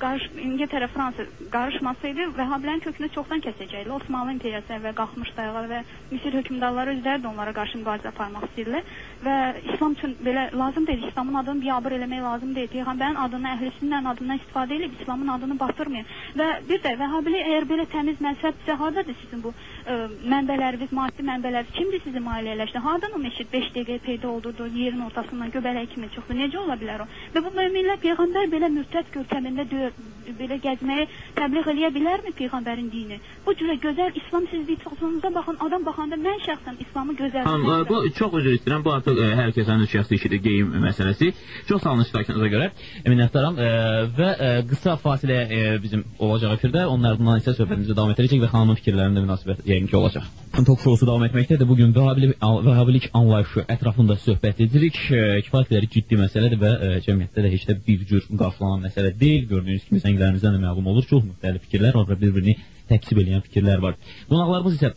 qarış İngiltərə Fransa qarışmasaydı Vəhabilərin kökünü çoxdan kəsəcəkdi. Osmanlı imperiyası əvvəl qalxmışdı ayağa və Misir hökmdarları özləri də onlara qarşı mübarizə aparmaq istəyirlər və İslam üçün belə lazım deyil. İslamın adını biabır eləmək lazım deyil. Peyğəmbərin adını, əhlisindən adından istifadə edib İslamın adını batırmayın. Və bir də Vəhabilik əgər belə təmiz məzhəbsə, hardadır sizin bu ə, mənbələriniz, maddi mənbələriniz? Kimdir sizi maliyyələşdi? Hardan o məscid 5 dəqiqə peyda oldu, yerin ortasından göbələk kimi çıxdı? Necə ola bilər o? Və bu möminlər peyğəmbər belə mürtəd görkəmində dö- belə gəzməyə təbliğ eləyə bilərmi peyğəmbərin dini? Bu cürə gözəl İslam siz diktaturunuza baxın, adam baxanda mən şəxsən İslamı gözəl Xanım, bu çox üzr istəyirəm. Bu artıq e, hər kəsin öz şəxsi işidir, geyim məsələsi. Çox sağ olun iştirakınıza görə. E, Minnətdaram. E, və e, qısa fasilə e, bizim olacaq efirdə. Onun ardından isə söhbətimizi davam etdirəcək və xanımın fikirlərində münasibət yəqin ki olacaq. Talk show-su davam etməkdədir. Bu gün vəhabilik, vəhabilik anlayışı ətrafında söhbət edirik. Kifayət qədər ciddi məsələdir və e, cəmiyyətdə də heç də bir cür qarşılanan məsələ deyil. Gördüyünüz kimi zənglərimizdən də məlum olur. Çox müxtəlif fikirlər və bir-birini təksib edən fikirlər var. Qonaqlarımız isə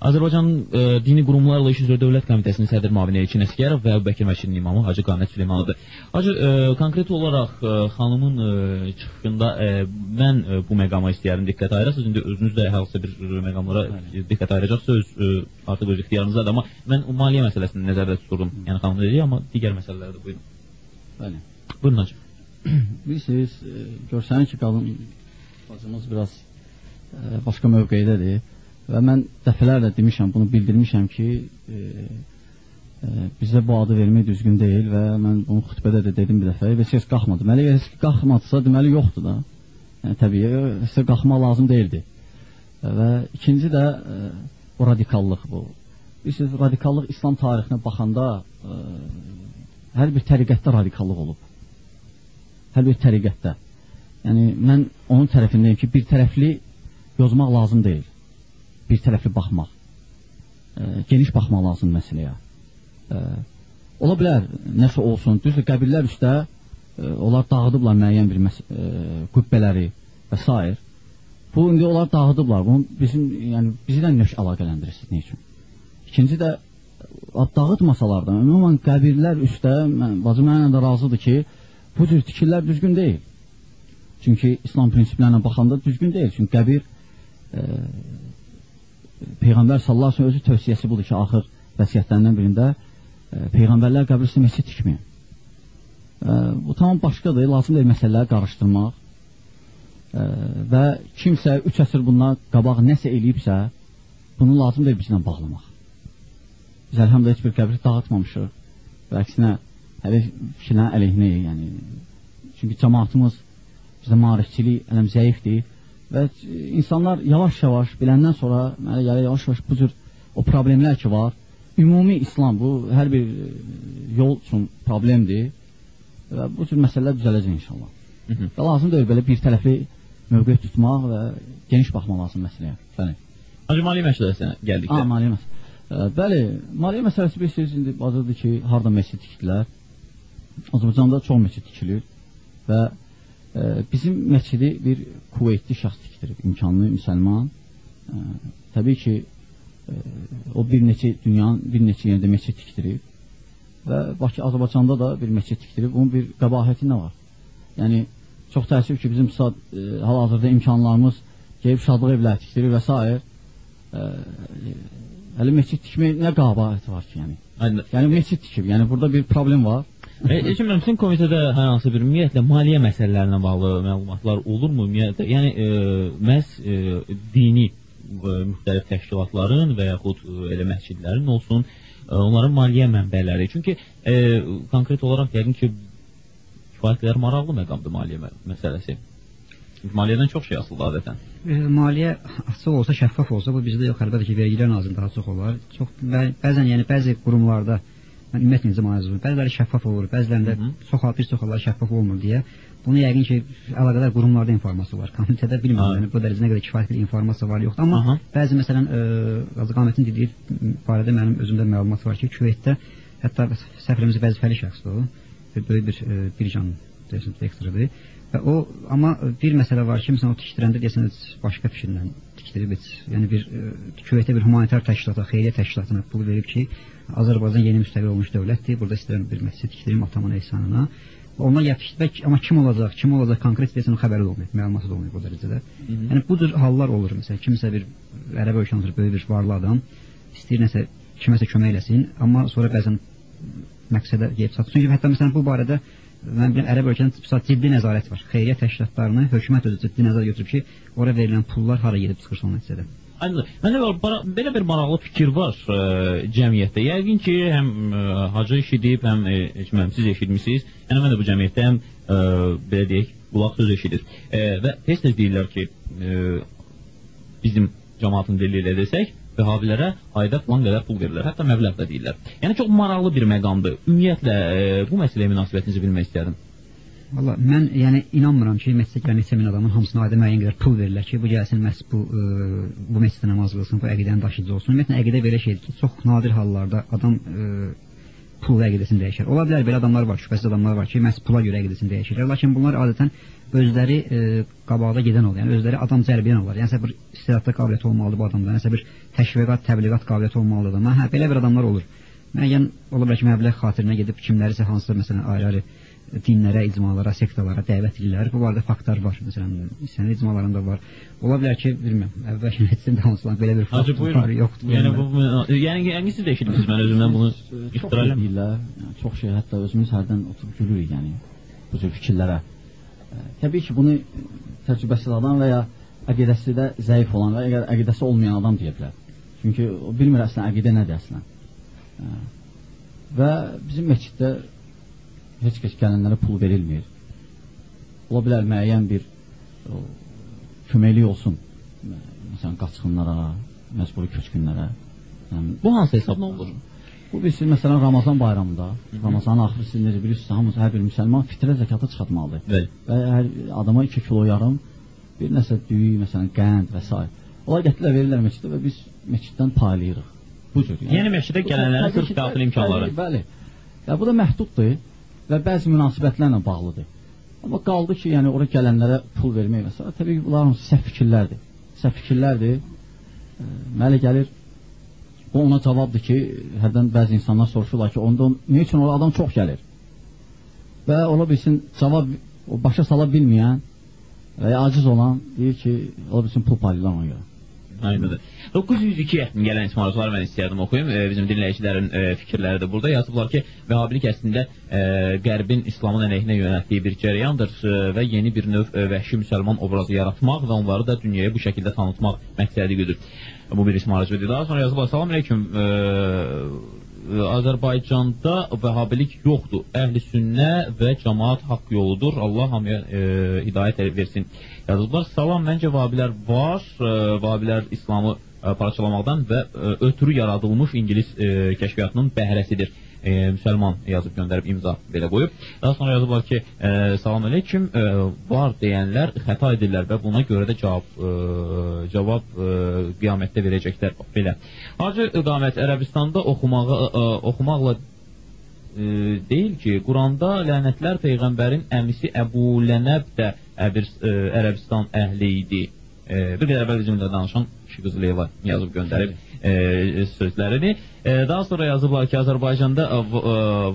Azərbaycan e, Dini Qurumlarla İş üzrə Dövlət Komitəsinin sədr müavini Elçin Əsgərov və Əbubəkir Məşidin imamı Hacı Qamət Süleymanovdur. Hacı, e, konkret olaraq e, xanımın e, çıxışında e, mən e, bu məqama istəyərdim diqqət ayırasınız. İndi özünüz də hər hansı bir e, məqamlara diqqət ayıracaqsınız, öz e, artıq öz ixtiyarınızdadır. Amma mən maliyyə məsələsini nəzərdə tuturdum. Yəni xanım dedi, amma digər məsələlər də buyurun. Bəli. Buyurun Hacı. *clears throat* Bilirsiniz, e, görsənir ki, qadın bacımız biraz e, başqa mövqeydədir və mən dəfələrlə demişəm, bunu bildirmişəm ki, e, e, bizə bu adı vermək düzgün deyil və mən bunu xütbədə də dedim bir dəfə heç qalxmadı. Deməli, əgər heç qalxmadısa, deməli yoxdur da. Yəni təbii, sizə qalxmaq lazım deyildi. Və ikinci də e, o radikallıq bu. Bilirsiniz, radikallıq İslam tarixinə baxanda e, hər bir təriqətdə radikallıq olub hər bir təriqətdə. Yəni mən onun tərəfindəyim ki, bir tərəfli yozmaq lazım deyil. Bir tərəfli baxmaq. E, geniş baxmaq lazım məsələyə. E, ola bilər nəsə olsun. Düzdür, qəbillər üstə e, onlar dağıdıblar müəyyən bir məs e, qübbələri və s. Bu indi onlar dağıdıblar. Bunu bizim yəni bizi də nöş əlaqələndirirsiniz nə üçün? İkinci də dağıtmasalar da ümumən qəbirlər üstə mən bacım mənlə də razıdır ki, bu cür tikirlər düzgün deyil. Çünki İslam prinsiplərinə baxanda düzgün deyil. Çünki qəbir e, Peyğəmbər sallallahu əleyhi və səlləm özü tövsiyəsi budur ki, axır vəsiyyətlərindən birində e, peyğəmbərlər üstə məscid tikməyin. E, bu tamam başqadır. Lazım deyil məsələləri qarışdırmaq. E, və kimsə 3 əsr bundan qabaq nəsə eləyibsə, bunu lazım deyil bizlə bağlamaq. Biz əlhamdülillah heç bir qəbri dağıtmamışıq. Və əksinə hələ fikirlərin əleyhinəyik, yəni çünki cəmaatımız bizdə maarifçilik ələm zəifdir. və insanlar yavaş-yavaş biləndən sonra mənə gəlir yavaş-yavaş bu cür o problemlər ki var, ümumi İslam bu hər bir e, yol üçün problemdir və bu cür məsələlər düzələcək inşallah. Hı -hı. Və lazım deyil belə bir tərəfli mövqe tutmaq və geniş baxmaq lazım məsələyə. Bəli. Hacı maliyyə məsələsinə gəldikdə. Ha, maliyyə məsələsi. Bəli, maliyyə məsələsi bilirsiniz indi bazardır ki, harda məscid tikdilər. Azərbaycanda çox məscid tikilir və ə, bizim məscidi bir Kuveytli şəxs tikdirib, imkanlı müsəlman. Ə, təbii ki, ə, o bir neçə dünyanın bir neçə yerində məscid tikdirib və Bakı Azərbaycanda da bir məscid tikdirib. Onun bir qəbahəti nə var? Yəni çox təəssüf ki, bizim e, hal-hazırda imkanlarımız gəlib şadlıq evləri tikdirir və s. E, hələ məscid tikmək nə qəbahəti var ki, yəni? Aydın. Yəni məscid tikib, yəni burada bir problem var. E, Heç bilmirəm, sizin komitədə hər hansı bir ümumiyyətlə maliyyə məsələlərinə bağlı məlumatlar olurmu ümumiyyətlə? Yəni e, məhz e, dini e, müxtəlif təşkilatların və yaxud e, elə məscidlərin olsun, e, onların maliyyə mənbələri. Çünki e, konkret olaraq yəqin ki kifayət qədər maraqlı məqamdır maliyyə mə məsələsi. Maliyyədən çox şey asılıdır adətən. E, maliyyə açıq olsa, şəffaf olsa, bu bizdə yox, əlbəttə ki, vergilər nazirində daha çox olar. Çox bə bəzən yəni bəzi qurumlarda mən ümumiyyətlə necə müayizə bəziləri şəffaf olur, bəzilərində çox bir çox hallar şəffaf olmur deyə. Bunu yəqin ki, əlaqədar qurumlarda informasiya var. Komitədə bilmirəm, Ha. yəni bu dərəcədə nə qədər kifayət bir informasiya var, yoxdur. Amma Aha. bəzi məsələn, e, Qazamətin dediyi barədə mənim özümdə məlumat var ki, Küveytdə hətta səfərimizdə vəzifəli şəxsdir o. Böyük bir e, birjan deyəsən direktorudur. Və o amma bir məsələ var ki, məsələn o tikdirəndə deyəsən başqa fikirlə heç. Yəni bir e, Küveytə bir humanitar təşkilata, xeyriyyə təşkilatına pul verib ki, Azərbaycan yeni müstəqil olmuş dövlətdir. Burada istəyirəm bir məscid tikdirim atamın ehsanına. Onlar yapışdı amma kim olacaq, kim olacaq konkret o xəbəri də olmayıb, məlumatı da olmayıb o dərəcədə. Yəni bu cür hallar olur məsələn, kimsə bir ərəb ölkəsində böyük bir varlı adam istəyir nəsə kiməsə kömək eləsin, amma sonra bəzən məqsədə gəlib çatır. Çünki hətta məsələn bu barədə mən bilirəm ərəb ölkəsində məsəl ciddi nəzarət var. Xeyriyyə təşkilatlarını hökumət özü ciddi nəzarət götürüb ki, ora verilən pullar hara gedib çıxır son nəticədə. Məndə belə bir maraqlı fikir var e, cəmiyyətdə. Yəqin ki, həm e, hacı eşidib, həm e, bilmirəm, siz eşitmisiniz. Yəni mən də bu cəmiyyətdə həm e, belə deyək, qulaq söz eşidir. E, və tez-tez deyirlər ki, e, bizim cəmaatın dili ilə desək, vəhabilərə ayda falan qədər pul verirlər. Hətta məbləğ də deyirlər. Yəni çox maraqlı bir məqamdır. Ümumiyyətlə e, bu məsələyə münasibətinizi bilmək istərdim. Valla mən yəni inanmıram ki, məscidə gələn neçə min adamın hamısına ayda müəyyən qədər pul verirlər ki, bu gəlsin məhz bu ə, bu məscidə namaz qılsın, bu əqidənin daşıyıcı olsun. Ümumiyyətlə əqidə belə şeydir ki, çox nadir hallarda adam ə, pul və əqidəsini dəyişir. Ola bilər belə adamlar var, şübhəsiz adamlar var ki, məhz pula görə əqidəsini dəyişirlər. Lakin bunlar adətən özləri ə, qabaqda gedən olur. Yəni özləri adam cəlb edən olur. Yəni bir istedadlı qabiliyyəti olmalıdır bu adamda. Nəsə bir təşviqat, təbliğat qabiliyyəti olmalıdır. Mən hə belə bir adamlar olur. Müəyyən ola bilər ki, məbləğ xatirinə gedib kimlərisə hansısa məsələn ayrı-ayrı dinlərə, icmalara, sektalara dəvət edirlər. Bu barədə faktlar var. Məsələn, sənəd icmalarında var. Ola bilər ki, bilmirəm, əvvəl *laughs* şəhidsin hansılan belə bir fakt var, yoxdur. Yəni bu yəni siz də eşitmisiniz mən özümdən bunu deyirlər. Yəni, çox şey hətta özümüz hərdən oturub gülürük yəni bu cür fikirlərə. Ə, Təbii ki, bunu təcrübəsiz adam və ya əqidəsi də zəif olan və ya əqidəsi olmayan adam deyə bilər. Çünki o bilmir əslən əqidə nədir əslən. Ə, Və bizim məsciddə heç kəs gələnlərə pul verilmir. Ola bilər müəyyən bir o, köməklik olsun. Məsələn, qaçqınlara, məcburi köçkünlərə. Yəni, Bu hansı hesabla olur? Bu bilirsiz, məsələn, Ramazan bayramında, Ramazanın axırı siz necə bilirsiniz, hamımız hər bir müsəlman fitrə zəkatı çıxartmalıdır. Bəli. Və hər adama 2 kilo yarım bir nəsə düyü, məsələn, qənd və s. Onlar gətirirlər, verirlər məscidə və biz məsciddən paylayırıq. Bu cür. Yəni məscidə gələnlərə sırf ki, daxili imkanları. Bəli, bəli. Ya bu da məhduddur və bəzi münasibətlərlə bağlıdır. Amma qaldı ki, yəni ora gələnlərə pul vermək və s. Təbii ki, bunlar hamısı səhv fikirlərdir. Səhv fikirlərdir. Ə, Mənə gəlir o ona cavabdır ki, hərdən bəzi insanlar soruşurlar ki, onda nə üçün ora adam çox gəlir? Və ola bilsin cavab o başa sala bilməyən və ya aciz olan deyir ki, ola bilsin pul paylayırlar ona görə. Aynıdır. 902 yaxın gələn ismarışları mən istəyərdim oxuyum. E, bizim dinləyicilərin e, fikirləri də burada yazıblar ki, Vəhhabilik əslində e, Qərbin İslamın əleyhinə yönəltdiyi bir cərəyandır e, və yeni bir növ e, vəhşi müsəlman obrazı yaratmaq və onları da dünyaya bu şəkildə tanıtmaq məqsədi güdür. Bu bir ismarıcıdır. Daha sonra yazıblar, salam aleyküm. E, Azərbaycanda vəhhabilik yoxdur. Əhli sünnə və cemaat haqq yoludur. Allah hamıya e, hidayət versin. Yazıblar. Salam, məncə vahhabilər var. E, vahhabilər İslamı e, parçalamaqdan və e, ötürü yaradılmış İngilis e, kəşfiyyatının bəhrəsidir e, müsəlman yazıb göndərib imza belə qoyub. Daha sonra yazıblar ki, e, salam əleykum, e, var deyənlər xəta edirlər və buna görə də cavab e, cavab e, qiyamətdə verəcəklər belə. Hacı İqamət Ərəbistanda oxumağı e, oxumaqla e, deyil ki, Quranda lənətlər peyğəmbərin əmisi Əbu Lənəb də Əbir, e, Ərəbistan əhli idi. E, bir qədər əvvəl bizimlə danışan kişi qızı Leyla yazıb göndərib e, sözlərini. E, daha sonra yazıblar ki, Azərbaycanda e,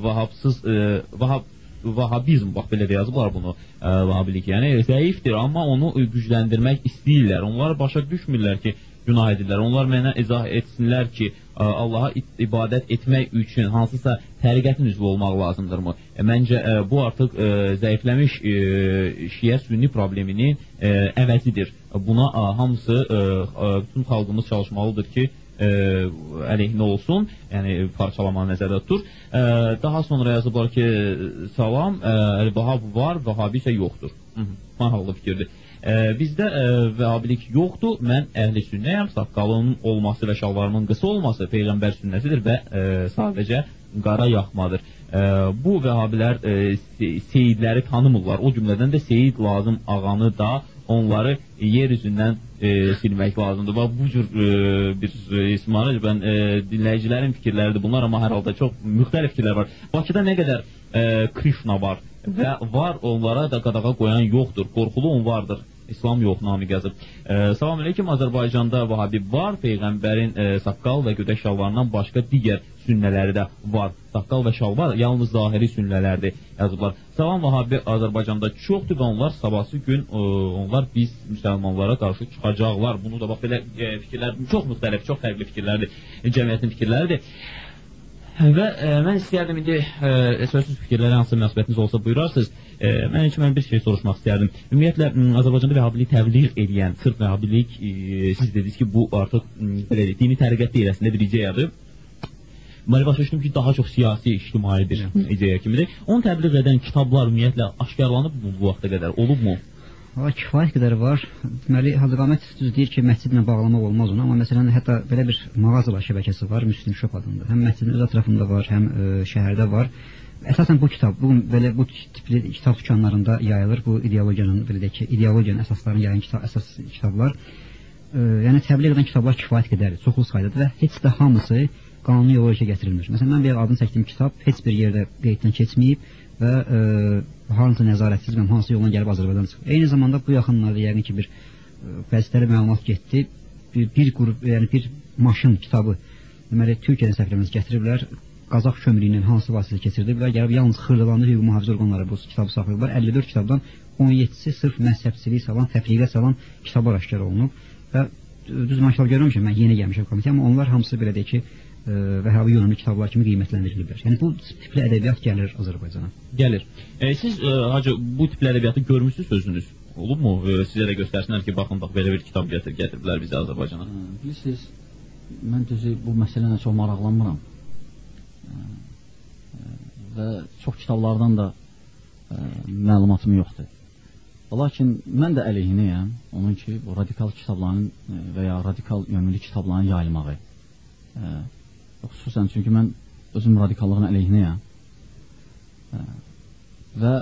vahabsız e, vahab Vahabizm, bax belə də yazıblar bunu, e, Vahabilik, yəni zəifdir, amma onu gücləndirmək istəyirlər. Onlar başa düşmürlər ki, günah edirlər. Onlar mənə izah etsinlər ki, e, Allaha ibadət etmək üçün hansısa təriqətin üzvü olmaq lazımdırmı? E, məncə e, bu artıq e, zəifləmiş e, şiə sünni probleminin e, əvəzidir. Buna e, hamısı e, bütün xalqımız çalışmalıdır ki, e, əleyhinə olsun, yəni parçalama nəzərdə tutur. E, daha sonra yazıblar ki, salam, e, Əl-Vahab var, Vahabi isə yoxdur. Hı -hı, maraqlı fikirdir. E, bizdə e, vəhabilik yoxdur. Mən əhli sünnəyəm. Saqqalımın olması və şalvarımın qısa olması peyğəmbər sünnəsidir və e, sadəcə qara yaxmadır. E, bu vəhabilər e, seyidləri tanımırlar. O cümlədən də seyid lazım ağanı da onları yer üzündən e, silmək lazımdır. Bax bu cür e, bir e, İsmail mən e, dinləyicilərin fikirləridir bunlar, amma hər halda çox müxtəlif fikirlər var. Bakıda nə qədər e, Krishna var və var onlara da qadağa qoyan yoxdur. Qorxulu on vardır. İslam yox namiq yazıb. E, salam əleykum Azərbaycanda Vahabi var, peyğəmbərin e, saqqal və gödək şalvarından başqa digər sünnələri də var. Saqqal və şalvar yalnız zahiri sünnələrdir yazıblar. Salam Vahabi Azərbaycanda çoxdur və onlar sabahsı gün e, onlar biz müsəlmanlara qarşı çıxacaqlar. Bunu da bax belə e, fikirlər çox müxtəlif, çox fərqli fikirlərdir. Cəmiyyətin fikirləridir. Və e, mən istəyərdim indi e, sözsüz fikirlərə hansı münasibətiniz olsa buyurarsınız. E, mən heç mən bir şey soruşmaq istərdim. Ümumiyyətlə Azərbaycanda vəhhabiliyi təbliğ edən sırf vəhhabilik e, siz dediniz ki, bu artıq belə dini təriqət deyil, əslində bir ideyadır. Mən başa düşdüm ki, daha çox siyasi, ictimai bir ideya kimidir. Onu təbliğ edən kitablar ümumiyyətlə aşkarlanıb bu, bu vaxta qədər olubmu? Valla kifayət qədər var. Deməli, Hacıqamət düz deyir ki, məscidlə bağlamaq olmaz onu, amma məsələn hətta belə bir mağazalar şəbəkəsi var, Müslim Shop adında. Həm məscidin öz ətrafında var, həm ə, e, şəhərdə var. Əsasən bu kitab, bu belə bu tipli kitab dükanlarında yayılır. Bu ideologiyanın belə deyək ki, ideologiyanın əsaslarını yayan kitab, əsas kitablar. E, yəni təbliğ edən kitablar kifayət qədərdir, çoxlu saydadır və heç də hamısı qanuni yolla işə gətirilmir. Məsələn, mən bir adını çəkdiyim kitab heç bir yerdə qeyddən keçməyib və e, hansı nəzarətsiz və hansı yolla gəlib Azərbaycan çıxıb. Eyni zamanda bu yaxınlarda yəqin ki bir vəzifəli e, məlumat getdi. Bir, bir qrup, yəni bir maşın kitabı deməli Türkiyədən səfirimiz gətiriblər. Qazax kömürlüyündən hansı vasitə keçirdiblər. Gəlib yalnız xırdalandı hüquq mühafizə orqanları bu kitabı saxlayıblar. 54 kitabdan 17-si sırf məzhəbçilik salan, təfriqə salan kitablar aşkar olunub və düz maşallah görürəm mən yeni gəlmişəm komitəyə, amma onlar hamısı belə deyək ki, ə, Vəhabi yönümlü kitablar kimi qiymətləndiriliblər. Yəni bu tipli ədəbiyyat gəlir Azərbaycana. Gəlir. E, siz ə, hacı bu tipli ədəbiyyatı görmüsüz özünüz? Olubmu? E, sizə də göstərsinlər ki, baxın bax belə bir kitab gətir, gətiriblər bizi Azərbaycana. Hə, bilirsiniz, mən düzü bu məsələyə çox maraqlanmıram. Ə, və çox kitablardan da ə, məlumatım yoxdur. Lakin mən də əleyhinəyəm onun ki, bu radikal kitabların və ya radikal yönlü kitabların yayılmağı. Ə, xüsusən çünki mən özüm radikallığın əleyhinəyəm. Və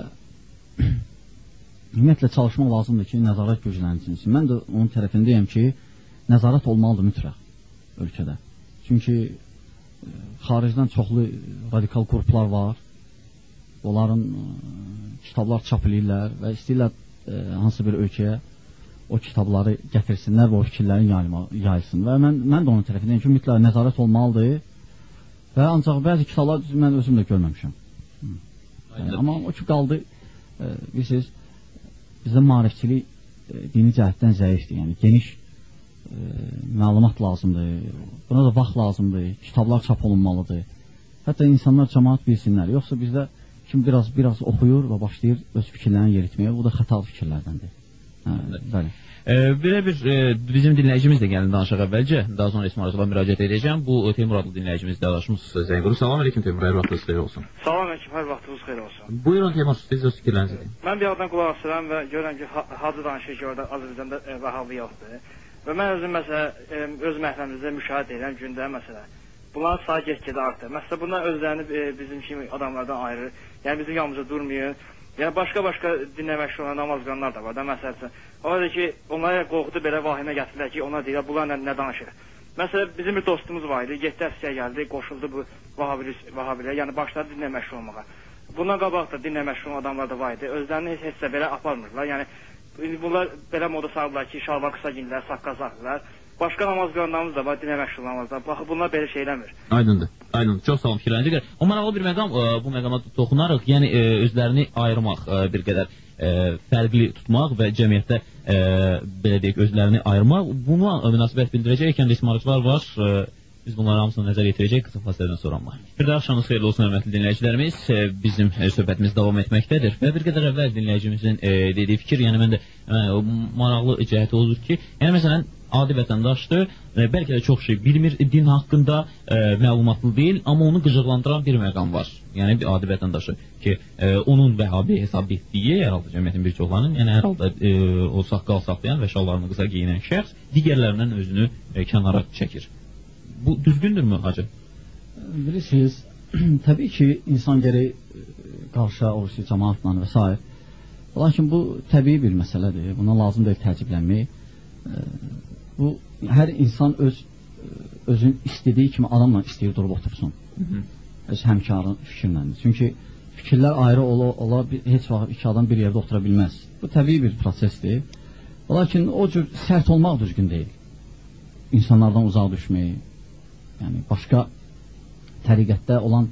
ümumiyyətlə çalışmaq lazımdır ki, nəzarət güclənsin. Mən də onun tərəfindəyəm ki, nəzarət olmalıdır mütləq ölkədə. Çünki ə, xaricdən çoxlu radikal qruplar var. Onların ə, kitablar çap edirlər və istəyirlər ə, hansı bir ölkəyə o kitabları gətirsinlər və o fikirlərin yayılsın. Və mən mən də onun tərəfindəyəm ki, mütləq nəzarət olmalıdır Və ancaq bəzi kitablar mən özüm də görməmişəm. Yəni, amma o ki qaldı, e, bilirsiniz, bizdə maarifçilik e, dini cəhətdən zəifdir. Yəni geniş e, məlumat lazımdır. Buna da vaxt lazımdır. Kitablar çap olunmalıdır. Hətta insanlar cəmaat bilsinlər. Yoxsa bizdə kim biraz biraz oxuyur və başlayır öz fikirlərini yeritməyə, bu da xətalı fikirlərdəndir. Hə, bəli. E, belə bir e, bizim dinləyicimiz də gəldi danışaq əvvəlcə. Daha sonra İsmail Rəsul'a müraciət edəcəm. Bu Teymur adlı dinləyicimiz dəvəşimiz zəng vurur. Salam əleykum Teymur. Hər vaxtınız xeyir olsun. Salam əleykum, hər vaxtınız xeyir olsun. Buyurun Teymur, siz öz fikirlərinizi deyin. Mən bir yerdən qulaq asıram və görürəm ki, ha- hacı danışır ki, orada Azərbaycanda e, vəhabi yoxdur. Və mən özüm məsələ öz məhkəməmizdə müşahidə edirəm gündə məsələ. Bunların sayı get-gedə artır. Məsələn, bunlar özlərini e, bizim kimi adamlardan ayırır. Yəni bizim yanımızda durmuyor. Yəni başqa-başqa dinlə məşğul olan namaz qılanlar da var da məsəl üçün. Ola ki, onlara qorxudu belə vahimə gətirirlər ki, ona deyirlər bunlar nə, danışır. Məsələn, bizim bir dostumuz var idi, 7 əsgər gəldi, qoşuldu bu vahabilə, vahabilə, yəni başladı dinlə məşğul olmağa. Bundan qabaq da dinlə məşğul adamlar da var idi. Özlərini heç, heç belə aparmırlar. Yəni indi bunlar belə moda salırlar ki, şalvar qısa giyinirlər, saqqal saxlayırlar. Başqa namaz qılanlarımız da var, dinlə məşğul olanlar da. Baxın bunlar belə şey eləmir. Aydındır. Aydındır. Çox sağ olun fikirlərinizə görə. O maraqlı bir məqam e, bu məqama toxunarıq. Yəni e, özlərini ayırmaq e, bir qədər e, fərqli tutmaq və cəmiyyətdə e, belə deyək özlərini ayırmaq. Buna münasibət bildirəcək kənd ismarıcılar var. E, biz bunların hamısını nəzərə yetirəcək qısa fasilədən sonra amma. Bir daha axşamınız xeyirli olsun hörmətli dinləyicilərimiz. E, bizim e, söhbətimiz davam etməkdədir. Və bir qədər əvvəl dinləyicimizin e, dediyi fikir, yəni mən də e, o maraqlı cəhəti odur ki, yəni məsələn adi vətəndaşdır, e, bəlkə də çox şey bilmir, din haqqında e, məlumatlı deyil, amma onu qıcıqlandıran bir məqam var. Yəni bir adi vətəndaşı ki, e, onun vəhabi hesab etdiyi hər halda cəmiyyətin bir çoxlarının, yəni hər halda e, o saqqal saxlayan və şalvarını qısa geyinən şəxs digərlərindən özünü e, kənara çəkir. Bu düzgündürmü hacı? Bilirsiniz, *clears throat* təbii ki, insan gərək e, qarşı oruçlu cəmaatla və s. Lakin bu təbii bir məsələdir. Buna lazım deyil təəccüblənmək. E, Bu hər insan öz e, özün istədiyi kimi adamla istəyir durub otursun. Öz həmkarın fikirlərini. Çünki fikirlər ayrı ola, ola heç vaxt iki adam bir yerdə otura bilməz. Bu təbii bir prosesdir. Lakin o cür sərt olmaq düzgün deyil. İnsanlardan uzaq düşmək, yəni başqa təriqətdə olan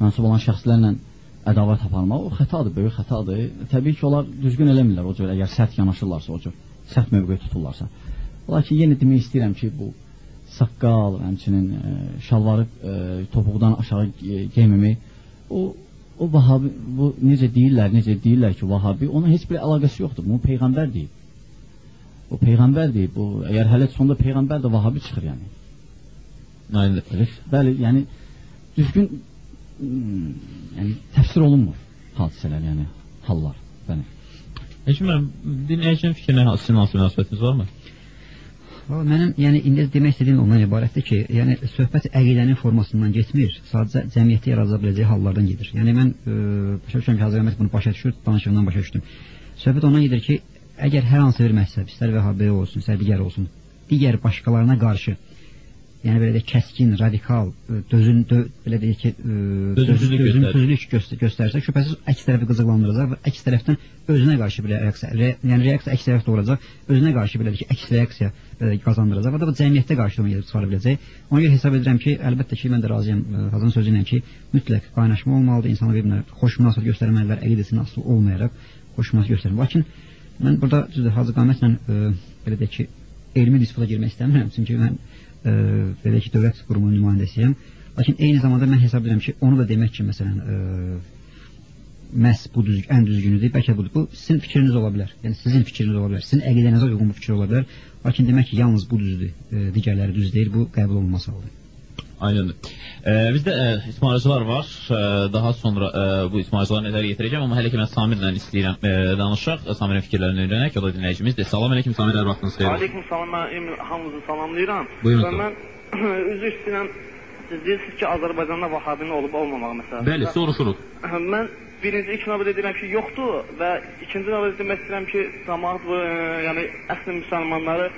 mənsub olan şəxslərlə ədavət aparmaq o xətadır, böyük xətadır. Təbii ki, onlar düzgün eləmirlər o cür, əgər sərt yanaşırlarsa o cür, sərt mövqe tuturlarsa. Lakin yenə demək istəyirəm ki, bu saqqal, həmçinin e, şalvarı e, topuqdan aşağı geyməmək o o vahabi bu necə deyirlər, necə deyirlər ki, vahabi ona heç bir əlaqəsi yoxdur. Bu peyğəmbər deyil. O peyğəmbər deyil. Bu əgər hələ sonda peyğəmbər də vahabi çıxır yəni. Aydındır. Evet, bəli, yəni düzgün hmm, yəni təfsir olunmur hadisələr, yəni hallar. Bəli. Heç mən dinləyicinin fikrinə sizin hansı münasibətiniz varmı? Valla mənim yəni indi demək istədiyim ondan ibarətdir ki, yəni söhbət əqidənin formasından getmir, sadəcə cəmiyyətdə yarada biləcəyi hallardan gedir. Yəni mən e, başa düşürəm ki, Hazır Əhməd bunu başa düşür, danışığından başa düşdüm. Söhbət ondan gedir ki, əgər hər hansı bir məhzəb, istər Vəhabi olsun, istər digər olsun, digər başqalarına qarşı yəni belə də kəskin, radikal, e, dözün dö, belə deyək ki, e, Dözümsüzlük göstər göstərsə, şübhəsiz əks tərəfi qıcıqlandıracaq və əks tərəfdən özünə qarşı belə reaksiya, re, yəni reaksiya əks tərəfdə olacaq, özünə qarşı belə ki, əks reaksiya belə qazandıracaq və da bu cəmiyyətdə qarşı onu çıxara biləcək. Ona görə hesab edirəm ki, əlbəttə ki, mən də razıyam e, Hazın sözü ilə ki, mütləq qaynaşma olmalıdır, insanlar bir-birinə xoş münasibət göstərməlidirlər, əqidəsinə asılı olmayaraq xoş münasibət göstərməli. Lakin mən burada Hacı Qamətlə e, belə deyək ki, elmi disputa girmək istəmirəm, çünki mən e, belə ki, dövlət qurumunun nümayəndəsiyəm. Lakin eyni zamanda mən hesab edirəm ki, onu da demək ki, məsələn, e, məhz bu düzg ən düzgünüdür. Bəlkə budur. Bu sizin fikriniz ola bilər. Yəni sizin fikriniz ola bilər. Sizin əqidənizə uyğun bu fikir ola bilər. Lakin demək ki, yalnız bu düzdür. E, digərləri düz deyil. Bu qəbul olunmasalıdır. Aydındır. E, bizdə e, ismarıcılar var. E, daha sonra e, bu ismarıcıları nəzərə yetirəcəm, amma hələ ki mən Samirlə istəyirəm e, danışaq. Samirin fikirlərini öyrənək. O da dinləyicimizdir. Salam əleykum Samir, hər vaxtınız xeyir. Aleyküm salam, mən Emil hamınızı salamlayıram. Buyurun, Və mən *clears throat* üzr istəyirəm. Siz deyirsiniz ki, Azərbaycanda vahabinin olub olmamağı məsələn. Bəli, soruşuruq. *clears throat* Mən birinci ilk növbədə deyirəm ki, yoxdur və ikinci növbədə demək istəyirəm ki, cəmaət e, yəni əsl müsəlmanları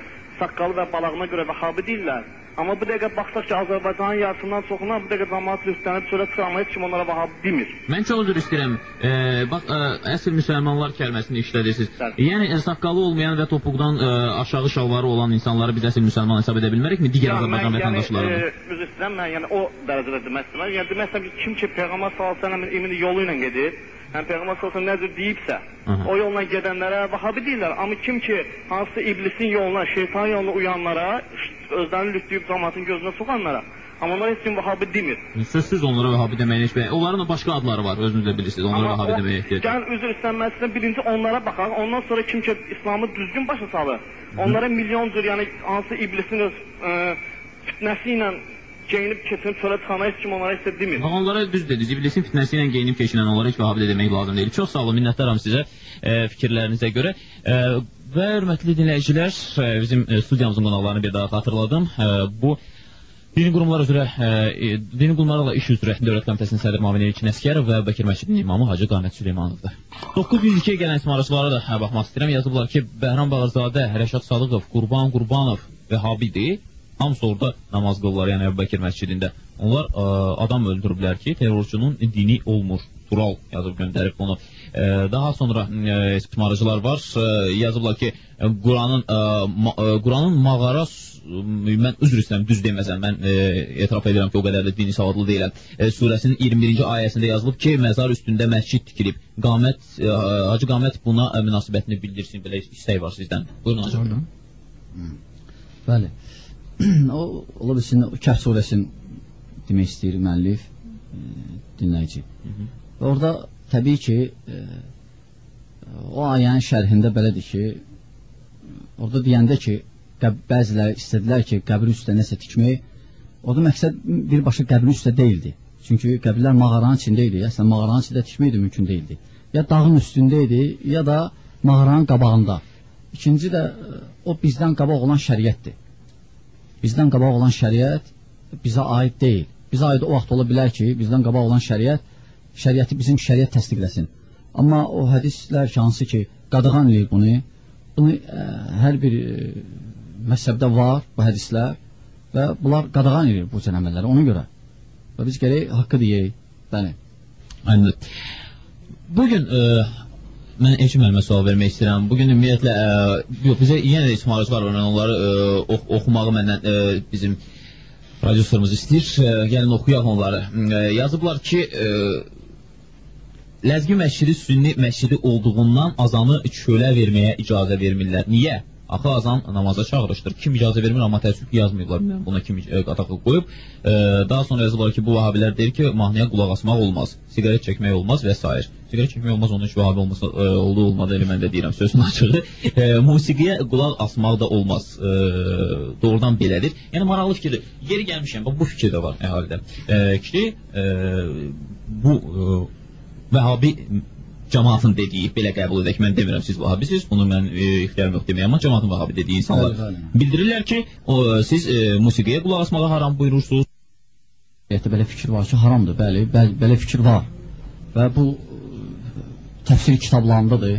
saqqalı və balağına görə vəhabi deyirlər. Amma bu dəqiqə baxsaq ki, Azərbaycanın yarısından çoxuna bu dəqiqə cəmaət rüstənib çölə çıxarmaya heç kim onlara vəhabi demir. Mən çox üzr istəyirəm. E, bax, e, əsl müsəlmanlar kəlməsini işlədirsiniz. Bəli. Yəni saqqalı olmayan və topuqdan e, aşağı şalvarı olan insanları biz əsl müsəlman hesab edə bilmərikmi digər Azərbaycan vətəndaşlarını? yəni, e, üzr istəyirəm, mən yəni o dərəcədə demək istəyirəm. Yəni demək istəyirəm ki, kim ki Peyğəmbər sallallahu əleyhi və səlləmin yolu ilə gedir, yəni Peyğəmbər sallallahu nə cür deyibsə, Aha. o yolla gedənlərə vahabi deyirlər. Amma kim ki hansı iblisin yoluna, şeytan yoluna uyanlara, özlərini lütdüyüb cəmaatın gözünə soxanlara Amma onlar heç kim Vahabi demir. Sözsüz onlara Vəhabi deməyin heç bir... Onların da başqa adları var, özünüz də bilirsiniz. Onlara Amma Vəhabi o- deməyə ehtiyac. Gəl üzr istənməsinə birinci onlara baxaq, ondan sonra kim ki İslamı düzgün başa salır, onlara milyon cür, yəni hansı iblisin öz ə, fitnəsi ilə geyinib keçinib çölə çıxana heç kim onlara heç də demir. Bax, Onlara düz dediniz. İblisin fitnəsi ilə geyinib keçinən onlara heç Vəhabi də demək lazım deyil. Çox sağ olun, minnətdaram sizə e, fikirlərinizə görə. E, və hörmətli dinləyicilər, e, bizim e, studiyamızın qonaqlarını bir daha xatırladım. E, bu Dini qurumlar üzrə, e, dini qurumlarla iş üzrə Dövlət Komitəsinin sədri Mavin İlkin Əskərov və Bəkir Məscidinin imamı Hacı Qamət Süleymanovdur. 902-yə gələn ismarışlara da hə, baxmaq istəyirəm. Yazıblar ki, Bəhram Bağırzadə, Rəşad Sadıqov, Qurban Qurbanov Vəhabidir. Hamısı orada namaz qılırlar, yəni Əbubəkir məscidində. Onlar ə, adam öldürüblər ki, terrorçunun dini olmur. Tural yazıb göndərib bunu. Ə, daha sonra ə, istismarcılar var. Ə, yazıblar ki, ə, Quranın ə, ma, ə, Quranın mağara s- mən üzr istəyirəm, düz deməsəm, mən ə, etiraf edirəm ki, o qədər də dini savadlı deyiləm. Ə, surəsinin 21-ci ayəsində yazılıb ki, məzar üstündə məscid tikilib. Qamət ə, Hacı Qamət buna ə, münasibətini bildirsin, belə istək var sizdən. Buyurun Hacı. Oradan. Bəli. *clears throat* o ola bilsin Kəhf surəsini demək istəyir müəllif e, dinləyici. Və Orada təbii ki e, o ayənin şərhində belədir ki orada deyəndə ki bəziləri istədilər ki qəbrin üstə nəsə tikmək orada məqsəd birbaşa qəbrin üstə deyildi. Çünki qəbirlər mağaranın içində idi. Əslən mağaranın içində tikmək də mümkün deyildi. Ya dağın üstündə idi, ya da mağaranın qabağında. İkinci də e, o bizdən qabaq olan şəriətdir. Bizdən qabaq olan şəriət bizə aid deyil. Bizə aid o vaxt ola bilər ki, bizdən qabaq olan şəriət şəriəti bizim şəriət təsdiqləsin. Amma o hədislər hansı ki, qadağan eləyir bunu, bunu ə, hər bir ə, məzhəbdə var bu hədislər və bunlar qadağan edir bu cür əməlləri ona görə. Və biz gərək haqqı deyək. Bəli. Aynen. Bugün e, mən Eşim müəllimə sual vermək istəyirəm. Bugün ümumiyyətlə e, yox bizə yenə də ismarıcılar var. Onları e, ox oxumağı məndən e, bizim prodüserimiz istəyir. E, gəlin oxuyaq onları. E, yazıblar ki, e, Ləzgi məscidi sünni məscidi olduğundan azanı çölə verməyə icazə vermirlər. Niyə? Axı azan namaza çağırışdır. Kim icazə vermir, amma təəssüf ki, yazmayıblar. Buna kim e, qadağı qoyub. E, daha sonra yazıblar ki, bu vahabilər deyir ki, mahnıya qulaq asmaq olmaz. Siqaret çəkmək olmaz və s. Siqaret çəkmək olmaz, onun heç vahabi olmasa, e, olduğu olmadı, elə mən də deyirəm sözün *laughs* açığı. E, musiqiyə qulaq asmaq da olmaz. E, doğrudan belədir. Yəni maraqlı fikirdir. Yeri gəlmişəm, bax bu fikir də var əhalidə. E, ki, e, bu e, Vəhabi cəmaatın dediyi belə qəbul edək. Mən demirəm siz Vəhabisiz. Bunu mən e, ixtiyarım yox deməyə, amma cəmaatın Vəhabi dediyi insanlar Bəli, bəli. bildirirlər ki, o siz e, musiqiyə qulaq asmağa haram buyurursunuz. Şəriətdə belə fikir var ki, haramdır, bəli, bəli belə fikir var. Və bu ə, təfsir kitablarındadır.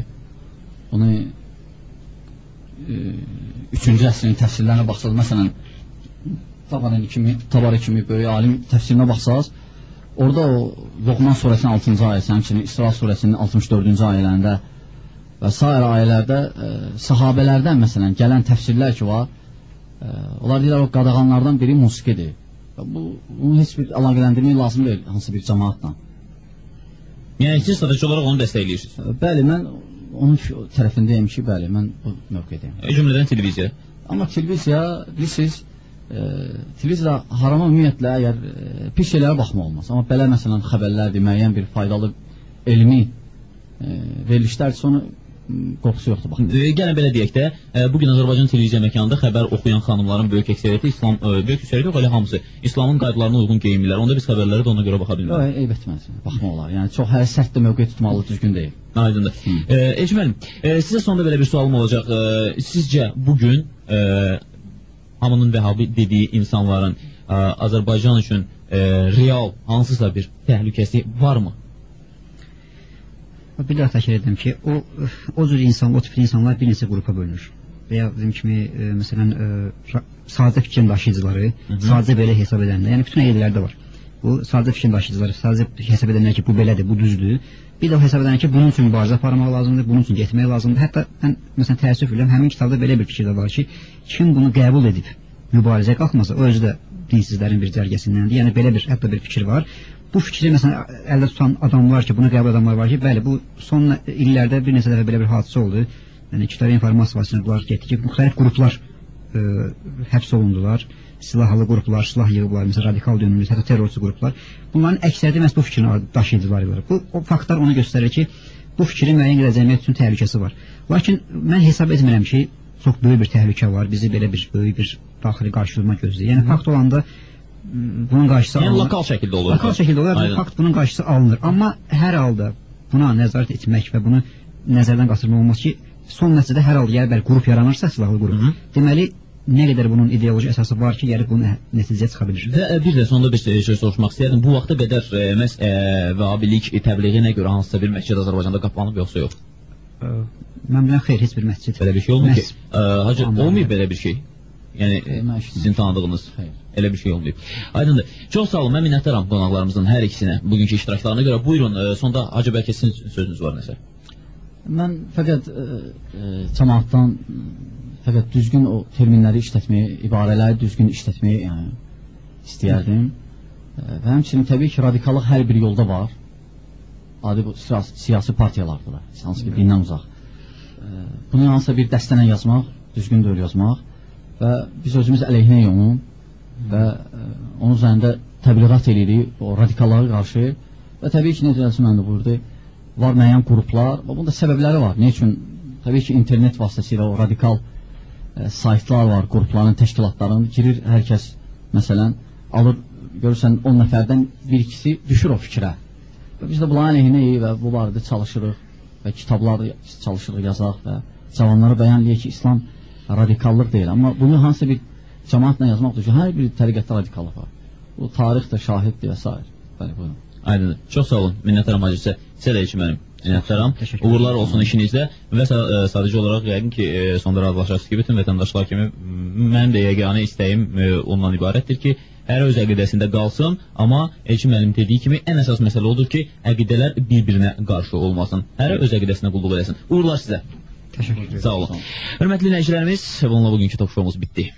Bunu ə, 3-cü əsrin təfsirlərinə baxsaz, məsələn, Tabarani kimi, Tabari kimi böyük alim təfsirinə baxsaz, orada o Loğman surəsinin 6-cı ayəsi, həmçinin İsra surəsinin 64-cü ayələrində və sair ayələrdə ə, sahabələrdən məsələn gələn təfsirlər ki var, ə, onlar deyirlər o qadağanlardan biri musiqidir. Və Bu bunu heç bir əlaqələndirmək lazım deyil hansı bir cəmaatla. Yəni siz sadəcə olaraq onu dəstəkləyirsiniz. Ə, Bəli, mən onun fi- tərəfindəyəm ki, bəli, mən bu mövqedəyəm. E, cümlədən televiziya. Amma televiziya, bilirsiniz, televiziyada harama ümumiyyətlə əgər e, pis şeylərə baxmaq olmaz. Amma belə məsələn xəbərlərdir, müəyyən bir faydalı elmi e, verilişlərdirsə onu m, qorxusu yoxdur baxın. E, gəlin belə deyək də, e, bu gün Azərbaycan televiziya məkanında xəbər oxuyan xanımların böyük əksəriyyəti İslam e, böyük əksəriyyəti yox, elə hamısı İslamın qaydalarına uyğun geyinmirlər. Onda biz xəbərləri də ona görə baxa bilmirik. Yox, eyb etməz. Baxmaq olar. Yəni çox hər sərt də mövqe tutmalı düzgün deyil. Aydındır. E, Ecməlim, e, sizə sonda belə bir sualım olacaq. E, sizcə bu gün e, hamının Vəhabi dediyi insanların e, Azərbaycan üçün e, real hansısa bir təhlükəsi varmı? Bir daha təkrar edirəm ki, o o cür insan, o tipli insanlar bir neçə qrupa bölünür. Və ya bizim kimi e, məsələn e, sadə fikrin daşıyıcıları, sadə belə hesab edənlər, yəni bütün ailələrdə var. Bu sadə fikrin daşıyıcıları sadə hesab edənlər ki, bu belədir, bu düzdür. Bir də o hesab edənlər ki, bunun üçün mübarizə aparmaq lazımdır, bunun üçün getmək lazımdır. Hətta mən məsələn təəssüf edirəm, həmin kitabda belə bir fikir də var ki, kim bunu qəbul edib mübarizəyə qalxmasa, o özü də dinsizlərin bir cərgəsindəndir. Yəni belə bir hətta bir fikir var. Bu fikri məsələn əldə tutan adamlar ki, bunu qəbul adamlar var ki, bəli, bu son illərdə bir neçə dəfə belə bir hadisə oldu. Yəni kütləvi informasiya vasitəsilə bunlar getdi ki, müxtəlif qruplar e, həbs olundular. Silahlı qruplar, silah yığıblar, məsələn radikal dönümlü, hətta terrorçu qruplar. Bunların əksəriyyəti məhz bu fikrin daşıyıcıları idilər. Bu o faktlar onu göstərir ki, bu fikrin müəyyən qədər cəmiyyət üçün təhlükəsi var. Lakin mən hesab etmirəm ki, çox böyük bir təhlükə var, bizi belə bir böyük bir daxili qarşıdurma gözləyir. Yəni fakt olanda bunun qarşısı Yəni alınır. lokal şəkildə olur. Lokal şəkildə olur, Aynen. fakt bunun qarşısı alınır. Amma hər halda buna nəzarət etmək və bunu nəzərdən qaçırmaq olmaz ki, son nəticədə hər halda yəni bəli qrup yaranırsa, silahlı qrup. Hı -hı. Deməli nə qədər bunun ideoloji əsası var ki, gəlib bunun nəticəyə çıxa bilir. Və e, bir də sonda bir şey soruşmaq istəyirdim. Bu vaxta qədər e, məhz e, Vəhabilik təbliğinə görə hansısa bir məscid Azərbaycanda qapanıb yoxsa yox? Ə, Mən bilən xeyr, heç bir məscid. Belə bir şey olmayıb ki. Hacı olmayıb belə bir şey. Yəni e, sizin tanıdığınız Xeyr. elə bir şey olmayıb. Aydındır. Çox sağ olun. Mən minnətdaram qonaqlarımızın hər ikisinə bugünkü iştiraklarına görə. Buyurun, e, sonda Hacı bəlkə sizin sözünüz var nəsə. Mən fəqət ə, ə, cəmaatdan ə, fəqət düzgün o terminləri işlətməyi, ibarələri düzgün işlətməyi yəni istəyərdim. Və həmçinin təbii ki, radikallıq hər bir yolda var. Adi bu siyasi, siyasi partiyalarda da, hansı ki dindən uzaq. Bunu hansısa bir dəstənə yazmaq, düzgün deyil yazmaq və biz özümüz əleyhinəyik onun və onun üzərində təbliğat eləyirik o radikallara qarşı və təbii ki, necə müəllim də buyurdu, var müəyyən qruplar və bunun da səbəbləri var. Nə üçün? Təbii ki, internet vasitəsilə o radikal saytlar var, qrupların, təşkilatların girir hər kəs məsələn alır görürsən 10 nəfərdən bir ikisi düşür o fikrə. Və biz də bunların əleyhinəyik və bu barədə çalışırıq və kitablar çalışırıq yazaq və cavanlara bəyan eləyək ki, İslam radikallıq deyil, amma bunu hansısa bir cəmaatla yazmaq üçün hər bir təriqətdə radikallıq var. Bu tarix də şahiddir və s. Bəli, buyurun. Aydındır. Çox sağ olun. Minnətdaram Hacı sizə. Sizə də içmənim. Ederim. Uğurlar olsun işinizdə və e, sadəcə olaraq yəqin ki, e, sonda razılaşarsınız ki, bütün vətəndaşlar kimi mənim də yeganə istəyim e, ondan ibarətdir ki, hər öz əqidəsində qalsın, amma Elçin müəllim dediyi kimi ən əsas məsələ odur ki, əqidələr bir-birinə qarşı olmasın. Hər öz əqidəsinə qulluq eləsin. Uğurlar sizə. Təşəkkür edirəm. Sağ olun. Hörmətli dinləyicilərimiz, bununla bugünkü talk bitdi.